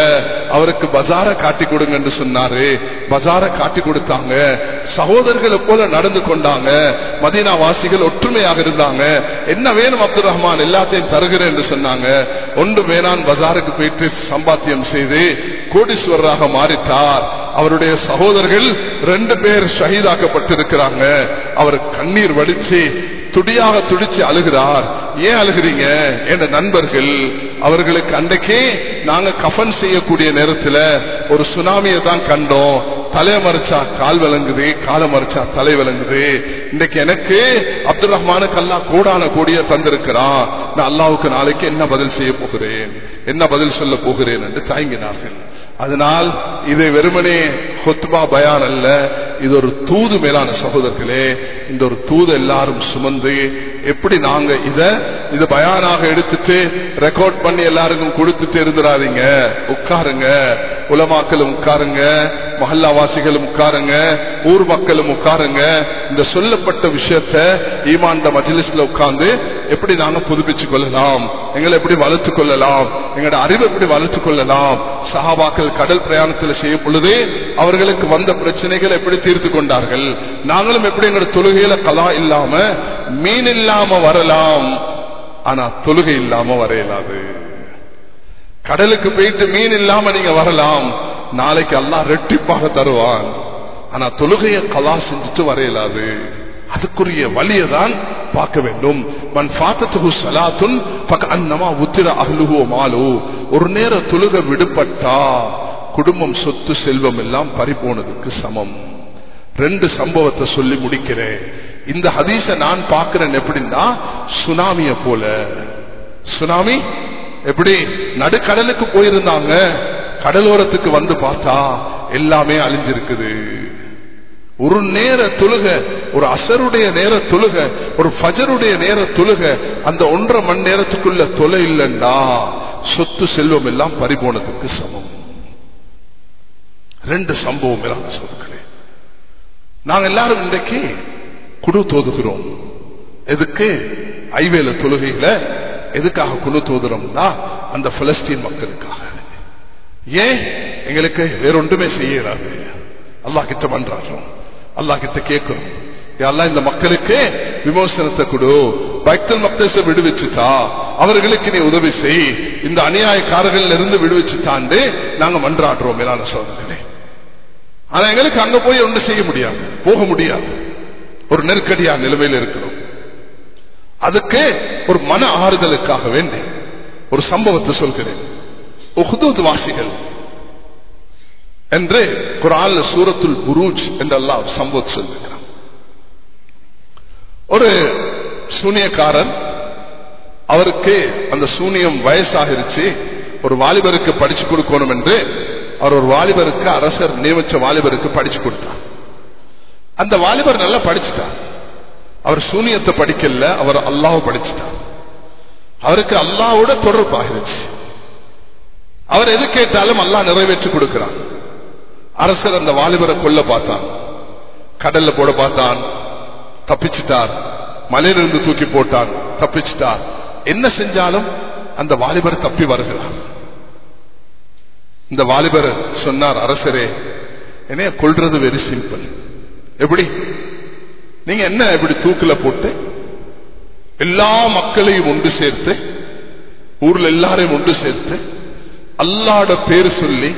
அவருக்கு பஜார காட்டி கொடுங்க என்று சொன்னாரு. பஜார காட்டி கொடுத்தாங்க. சகோதரர்களை போல நடந்து கொண்டாங்க. மதீனா வாசிகள் ஒற்றுமையாக இருந்தாங்க. என்ன வேணும் அப்துல் ரஹ்மான் எல்லாத்தையும் தருகிறேன் என்று சொன்னாங்க. ஒன்று வேணான் பஜாருக்கு போயிட்டு சம்பாத்தியம் செய்து கோடீஸ்வரராக மாறிட்டார். அவருடைய சகோதரர்கள் ரெண்டு பேர் ஷஹீதாக்கப்பட்டிருக்கிறாங்க. அவர் கண்ணீர் வடிச்சு துடியாக துடிச்சு அழுகிறார். ஏன் அழுகிறீங்க? என்ற நண்பர்கள் அவர்களுக்கு அன்றைக்கே நாங்க கஃபன் செய்யக்கூடிய நேரத்துல ஒரு சுனாமியை தான் கண்டோம். தலை மறைச்சா கால் விளங்குது காலை மறைச்சா தலை விளங்குது. இன்னைக்கு எனக்கு அப்துல் ரஹ்மானுக்கு அல்லா கூடான கூடிய தந்திருக்கிறான். நான் அல்லாவுக்கு நாளைக்கு என்ன பதில் செய்ய போகிறேன்? என்ன பதில் சொல்ல போகிறேன்? என்று தயங்கினார்கள். அதனால் இது வெறுமனே ஹொத்பா பயான் அல்ல. இது ஒரு தூது மேலான சகோதரர்களே இந்த ஒரு தூது எல்லாரும் சுமந்து எப்படி நாங்க இத இது பயானாக எடுத்துட்டு ரெக்கார்ட் பண்ணி எல்லாருக்கும் கொடுத்துட்டு இருந்துடாதீங்க உட்காருங்க. உலமாக்களும் உட்காருங்க. மஹல்லாவாசிகளும் உட்காருங்க. ஊர் மக்களும் உட்காருங்க. இந்த சொல்லப்பட்ட விஷயத்த ஈமாண்ட மஜிலிஸ்ல உட்கார்ந்து எப்படி நாங்க புதுப்பிச்சு கொள்ளலாம்? எங்களை எப்படி வளர்த்து கொள்ளலாம்? எங்களோட அறிவை எப்படி வளர்த்து கொள்ளலாம்? சஹாபாக்கள் கடல் பிரயாணத்தில் செய்யும் பொழுது அவர்களுக்கு வந்த பிரச்சனைகள் எப்படி தீர்த்து கொண்டார்கள். நாங்களும் எப்படி எங்களோட தொழுகையில கலா இல்லாம மீன் இல்லாம வரலாம். ஆனா தொழுகை இல்லாம வர இயலாது கடலுக்கு போயிட்டு மீன் இல்லாம நீங்க வரலாம். நாளைக்கு எல்லாம் ரெட்டிப்பாக தருவான். ஆனா தொழுகைய கலா செஞ்சுட்டு வர இயலாது அதுக்குரிய வழியை தான் பார்க்க வேண்டும். மண் பாத்தத்து சலாத்துன் பக்க அன்னமா உத்திர அகலுகோ மாலு. ஒரு நேர தொழுக விடுபட்டா குடும்பம் சொத்து செல்வம் எல்லாம் பறிபோனதுக்கு சமம். ரெண்டு சம்பவத்தை சொல்லி முடிக்கிறேன். இந்த ஹதீச நான் பார்க்கிறேன் எப்படின்னா சுனாமிய போல. சுனாமி எப்படி நடுக்கடலுக்கு போயிருந்தாங்க. கடலோரத்துக்கு வந்து பார்த்தா எல்லாமே அழிஞ்சிருக்குது. ஒரு நேர தொழுக ஒரு அசருடைய நேர தொழுக ஒரு ஃபஜருடைய நேர தொழுக அந்த ஒன்றரை மணி நேரத்துக்குள்ள தொலை இல்லைன்னா சொத்து செல்வம் எல்லாம் பறிபோனதுக்கு சமம். ரெண்டு சம்பவம் எல்லாம் சொல்கிறேன் நாங்க எல்லாரும் இன்றைக்கு குழு தோதுகிறோம். எதுக்கு? ஐவேல தொழுகையில எதுக்காக குழு தோதுறோம்னா அந்த பலஸ்தீன் மக்களுக்காக. ஏன்? எங்களுக்கு வேறொன்றுமே செய்யறாரு அல்லா கிட்ட பண்றாங்க அல்லா கிட்ட கேட்கிறோம். எல்லாம் இந்த மக்களுக்கு விமோசனத்தை கொடு. பைத்தல் மக்தச விடுவிச்சுட்டா அவர்களுக்கு நீ உதவி செய். இந்த அநியாயக்காரர்கள் இருந்து விடுவிச்சுட்டாண்டு நாங்க மன்றாடுறோம் மேலான சோதனை ஆனா எங்களுக்கு அங்க போய் ஒன்று செய்ய முடியாது போக முடியாது. ஒரு நெருக்கடியா நிலைமையில் இருக்கிறோம். அதுக்கு ஒரு மன ஆறுதலுக்காக வேண்டி ஒரு சம்பவத்தை சொல்கிறேன். வாசிகள் என்று குரான் சூரத்துல் புரூஜ் என்றெல்லாம் சம்பவத்தை சொல்லுகிறான் ஒரு சூனியக்காரன் அவருக்கு அந்த சூனியம் வயசாகிருச்சு ஒரு வாலிபருக்கு படிச்சு கொடுக்கணும் என்று அவர் ஒரு வாலிபருக்கு அரசர் நியமிச்ச வாலிபருக்கு படிச்சு கொடுத்தார். அந்த வாலிபர் நல்லா படிச்சுட்டார். அவர் சூனியத்தை படிக்கல அவர் அல்லாஹ் படிச்சுட்டார். அவருக்கு அல்லாவோட தொடர்பு ஆகிருச்சு அவர் எது கேட்டாலும் அல்லாஹ் நிறைவேற்றி கொடுக்கிறார். அரசர் அந்த வாலிபரை கொல்ல பார்த்தான். கடல்ல போட பார்த்தான். தப்பிச்சுட்டார். மலையிலிருந்து தூக்கி போட்டான் தப்பிச்சுட்டார். என்ன செஞ்சாலும் அந்த வாலிபர் தப்பி வருகிறார். இந்த வாலிபர் சொன்னார் அரசரே என்னைய கொள்றது வெரி சிம்பிள் எப்படி? நீங்க என்ன இப்படி தூக்கில போட்டு எல்லா மக்களையும் ஒன்று சேர்த்து ஊர்ல எல்லாரையும் ஒன்று சேர்த்து அல்லாட பேர் சொல்லி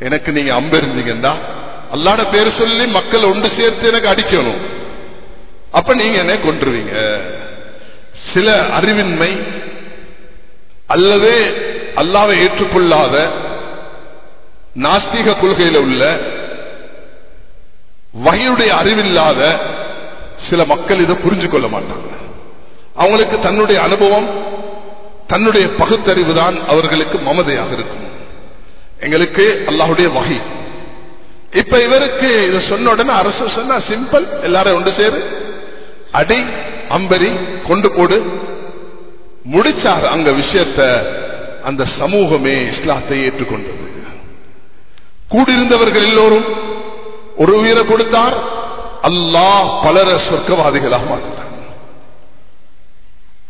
எனக்கு நீங்க அம்பிருந்தீங்கன்னா அல்லாட பேர் சொல்லி மக்கள் ஒன்று சேர்த்து எனக்கு அடிக்கணும். அப்ப நீங்க என்ன கொண்டுருவீங்க சில அறிவின்மை அல்லது அல்லாவை ஏற்றுக்கொள்ளாத நாஸ்திக கொள்கையில உள்ள வகையுடைய அறிவில்லாத சில மக்கள் இதை புரிஞ்சு கொள்ள மாட்டாங்க. அவங்களுக்கு தன்னுடைய அனுபவம் தன்னுடைய பகுத்தறிவு தான் அவர்களுக்கு மமதையாக இருக்கும். எங்களுக்கு அல்லாஹுடைய வகை. இப்ப இவருக்கு இதை சொன்ன உடனே அரசு சொன்னா சிம்பிள் எல்லாரும் ஒன்று சேரு. அடி அம்பரி கொண்டு போடு. முடிச்சார் அங்க விஷயத்த அந்த சமூகமே இஸ்லாத்தை ஏற்றுக்கொண்டது. கூடியிருந்தவர்கள் எல்லோரும் ஒரு உயிரை கொடுத்தார். அல்லாஹ் பலர சொர்க்கவாதிகளாக மாறினார்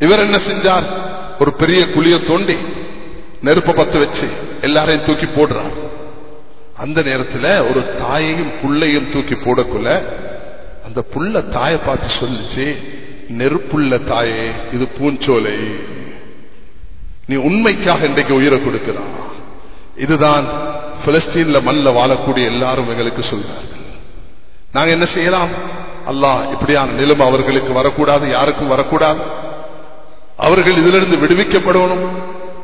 இவர் என்ன செஞ்சார்? ஒரு பெரிய குழிய தோண்டி நெருப்ப பத்து வச்சு எல்லாரையும் தூக்கி போடுறார். அந்த நேரத்தில் ஒரு தாயையும் புள்ளையும் தூக்கி போடக்குள்ள அந்த புள்ள தாயை பார்த்து சொல்லிச்சு நெருப்புள்ள தாயே இது பூஞ்சோலை. நீ உண்மைக்காக இன்றைக்கு உயிரை கொடுக்கிறான் இதுதான் பிலஸ்தீன்ல மல்ல வாழக்கூடிய எல்லாரும் எங்களுக்கு சொல்றார்கள் நாங்க என்ன செய்யலாம்? அல்லாஹ் இப்படியான நிலைமை அவர்களுக்கு வரக்கூடாது யாருக்கும் வரக்கூடாது. அவர்கள் இதிலிருந்து விடுவிக்கப்படணும்.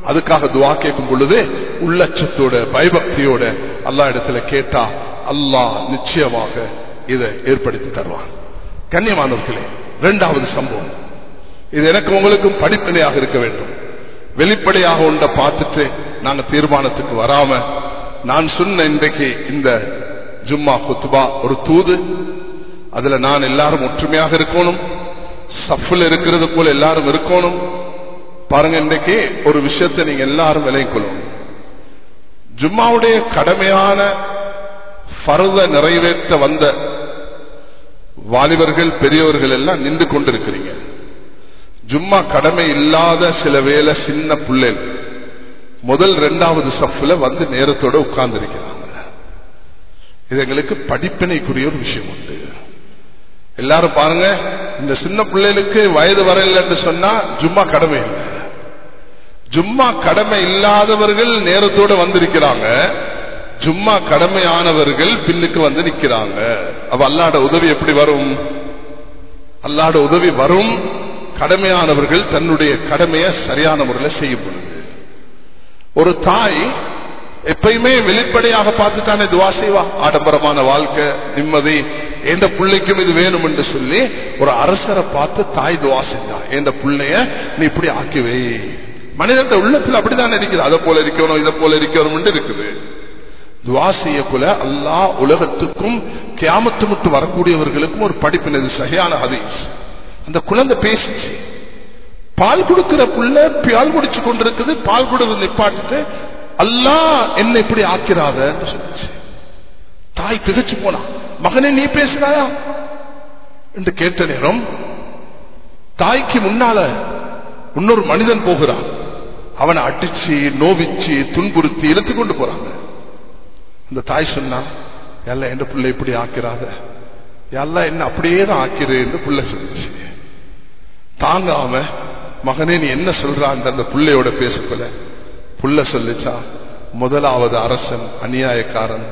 அதுக்காக துவா கேட்கும் பொழுது உள்ளச்சத்தோட பயபக்தியோட அல்லா இடத்துல கேட்டா அல்லாஹ் நிச்சயமாக இதை ஏற்படுத்தி தருவான் கண்ணியமானவர்களே இரண்டாவது சம்பவம். இது எனக்கு உங்களுக்கும் படிப்பினையாக இருக்க வேண்டும். வெளிப்படையாக ஒன்றை பார்த்துட்டு நாங்க தீர்மானத்துக்கு வராம நான் சொன்ன இன்றைக்கு இந்த ஜும்மா குத்துபா ஒரு தூது. அதுல நான் எல்லாரும் ஒற்றுமையாக இருக்கணும். சஃபில் இருக்கிறது போல எல்லாரும் இருக்கணும். பாருங்க இன்றைக்கு ஒரு விஷயத்தை நீங்க எல்லாரும் விலை கொள்ளும் ஜும்மாவுடைய கடமையான பருவ நிறைவேற்ற வந்த வாலிபர்கள் பெரியவர்கள் எல்லாம் நின்று கொண்டிருக்கிறீங்க. ஜும்மா கடமை இல்லாத சில வேலை சின்ன பிள்ளைகள். முதல் ரெண்டாவது சஃப்ல வந்து நேரத்தோட உட்கார்ந்திருக்கிறாங்க. இது எங்களுக்கு படிப்பினைக்குரிய ஒரு விஷயம் உண்டு. எல்லாரும் பாருங்க இந்த சின்ன பிள்ளைகளுக்கு வயது வரையில்லைன்னு சொன்னா ஜும்மா கடமை இல்லை. ஜும்மா கடமை இல்லாதவர்கள் நேரத்தோட வந்திருக்கிறாங்க. ஜும்மா கடமையானவர்கள் பின்னுக்கு வந்து நிக்கிறாங்க. அவ அல்லாட உதவி எப்படி வரும்? அல்லாட உதவி வரும். கடமையானவர்கள் தன்னுடைய கடமையை சரியான முறையில் செய்யப்படுது ஒரு தாய் எப்பயுமே வெளிப்படையாக பார்த்துட்டானே துவா செய்வா. ஆடம்பரமான வாழ்க்கை நிம்மதி எந்த பிள்ளைக்கும் இது வேணும் என்று சொல்லி ஒரு அரசரை பார்த்து தாய் துவா செஞ்சா. எந்த பிள்ளைய நீ இப்படி ஆக்கிவே. மனிதன் உள்ளத்துல அப்படிதான் இருக்குது. அதை போல இருக்கணும் இதை போல இருக்கணும் இருக்குது. துவா செய்யக்குள்ள அல்லா உலகத்துக்கும் கியாமத்து முட்டு வரக்கூடியவர்களுக்கும் ஒரு படிப்பினது சரியான ஹதீஸ். அந்த குழந்தை பேசிச்சு. பால் கொடுக்கிற புள்ள பால் குடிச்சு கொண்டிருக்குது பால் கொடுத்து நிப்பாட்டிட்டு அல்லா என்ன இப்படி ஆக்கிறாத சொல்லிச்சு. தாய் திகச்சு போனா. மகனே நீ பேசுறாயா? என்று கேட்ட நேரம் தாய்க்கு முன்னால இன்னொரு மனிதன் போகிறான். அவனை அடிச்சு நோவிச்சு துன்புறுத்தி இழுத்து கொண்டு போறாங்க. அந்த தாய் சொன்னா எல்லாம் என் பிள்ளை இப்படி ஆக்கிறாத. எல்லாம் என்ன அப்படியே தான் ஆக்கிறேன் என்று பிள்ளை சொல்லிச்சு. தாங்காம மகனே நீ என்ன சொல்றான் அந்த பிள்ளையோட பேசக்குள்ள புள்ள சொல்லிச்சா முதலாவது அரசன் அநியாயக்காரன்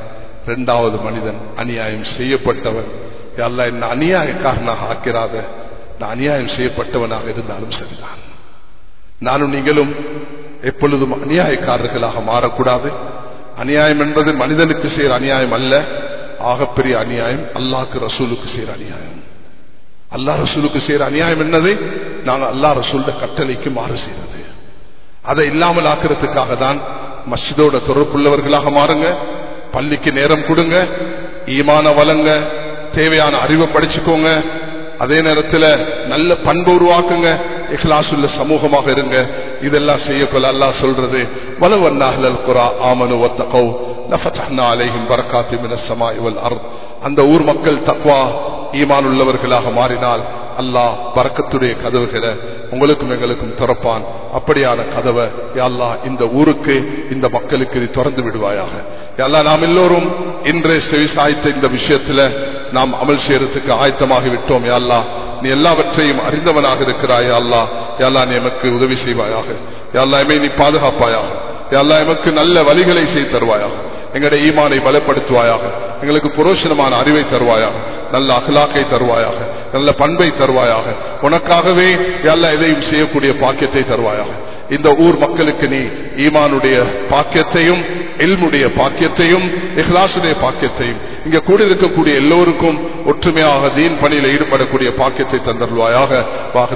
இரண்டாவது மனிதன் அநியாயம் செய்யப்பட்டவன். எல்லாம் என்ன அநியாயக்காரனாக ஆக்கிறாத நான் அநியாயம் செய்யப்பட்டவனாக இருந்தாலும் சரிதான். நானும் நீங்களும் எப்பொழுதும் அநியாயக்காரர்களாக மாறக்கூடாது. அநியாயம் என்பது மனிதனுக்கு செய்யற அநியாயம் அல்ல ஆகப்பெரிய அநியாயம் அல்லாக்கு ரசூலுக்கு செய்யற அநியாயம். அல்லா ரசூலுக்கு செய்யற அநியாயம் என்னது? நான் அல்லா ரசூல கட்டளைக்கு மாறு செய்யறது அதை இல்லாமல் ஆக்கிறதுக்காக தான் மஸ்ஜிதோட தொடர்புள்ளவர்களாக மாறுங்க பள்ளிக்கு நேரம் கொடுங்க ஈமான வளங்க தேவையான அறிவை படிச்சுக்கோங்க அதே நேரத்தில் நல்ல பண்பு உருவாக்குங்க இஹ்லாஸ் உள்ள சமூகமாக இருங்க. இதெல்லாம் செய்யக்கொள்ள அல்லாஹ் சொல்றது வலவன்னாஹ்லல் குரா ஆமனு ஒத்தகோ லஃபதஹ்னா அலைஹிம் பரக்காத்தி மினசமா ஸமாஇ அர் அந்த ஊர் மக்கள் தக்வா ஈமான் உள்ளவர்களாக மாறினால் அல்லாஹ் பறக்கத்துடைய கதவுகளை உங்களுக்கும் எங்களுக்கும் திறப்பான். அப்படியான கதவை யாழ்லா இந்த ஊருக்கு இந்த மக்களுக்கு நீ திறந்து விடுவாயாக. எல்லா நாம் எல்லோரும் இன்றைய செவிசாய்த்த இந்த விஷயத்துல நாம் அமல் செய்யறதுக்கு ஆயத்தமாகி விட்டோம். யாழ்லா நீ எல்லாவற்றையும் அறிந்தவனாக இருக்கிறாய். அல்லா யாழ்லா நீ எமக்கு உதவி செய்வாயாக. யாழ்லா எமை நீ பாதுகாப்பாயாக. யாழ்லா எமக்கு நல்ல வழிகளை செய்து தருவாயாக. எங்களுடைய ஈமானை பலப்படுத்துவாயாக. எங்களுக்கு புரோஷனமான அறிவை தருவாயாக. நல்ல அகலாக்கை தருவாயாக. நல்ல பண்பை தருவாயாக. உனக்காகவே எல்லா எதையும் செய்யக்கூடிய பாக்கியத்தை தருவாயாக. இந்த ஊர் மக்களுக்கு நீ ஈமானுடைய பாக்கியத்தையும் எல்முடைய பாக்கியத்தையும் இஹ்லாசுடைய பாக்கியத்தையும் இங்க கூடியிருக்கக்கூடிய எல்லோருக்கும் ஒற்றுமையாக தீன் பணியில் ஈடுபடக்கூடிய பாக்கியத்தை தந்தருவாயாக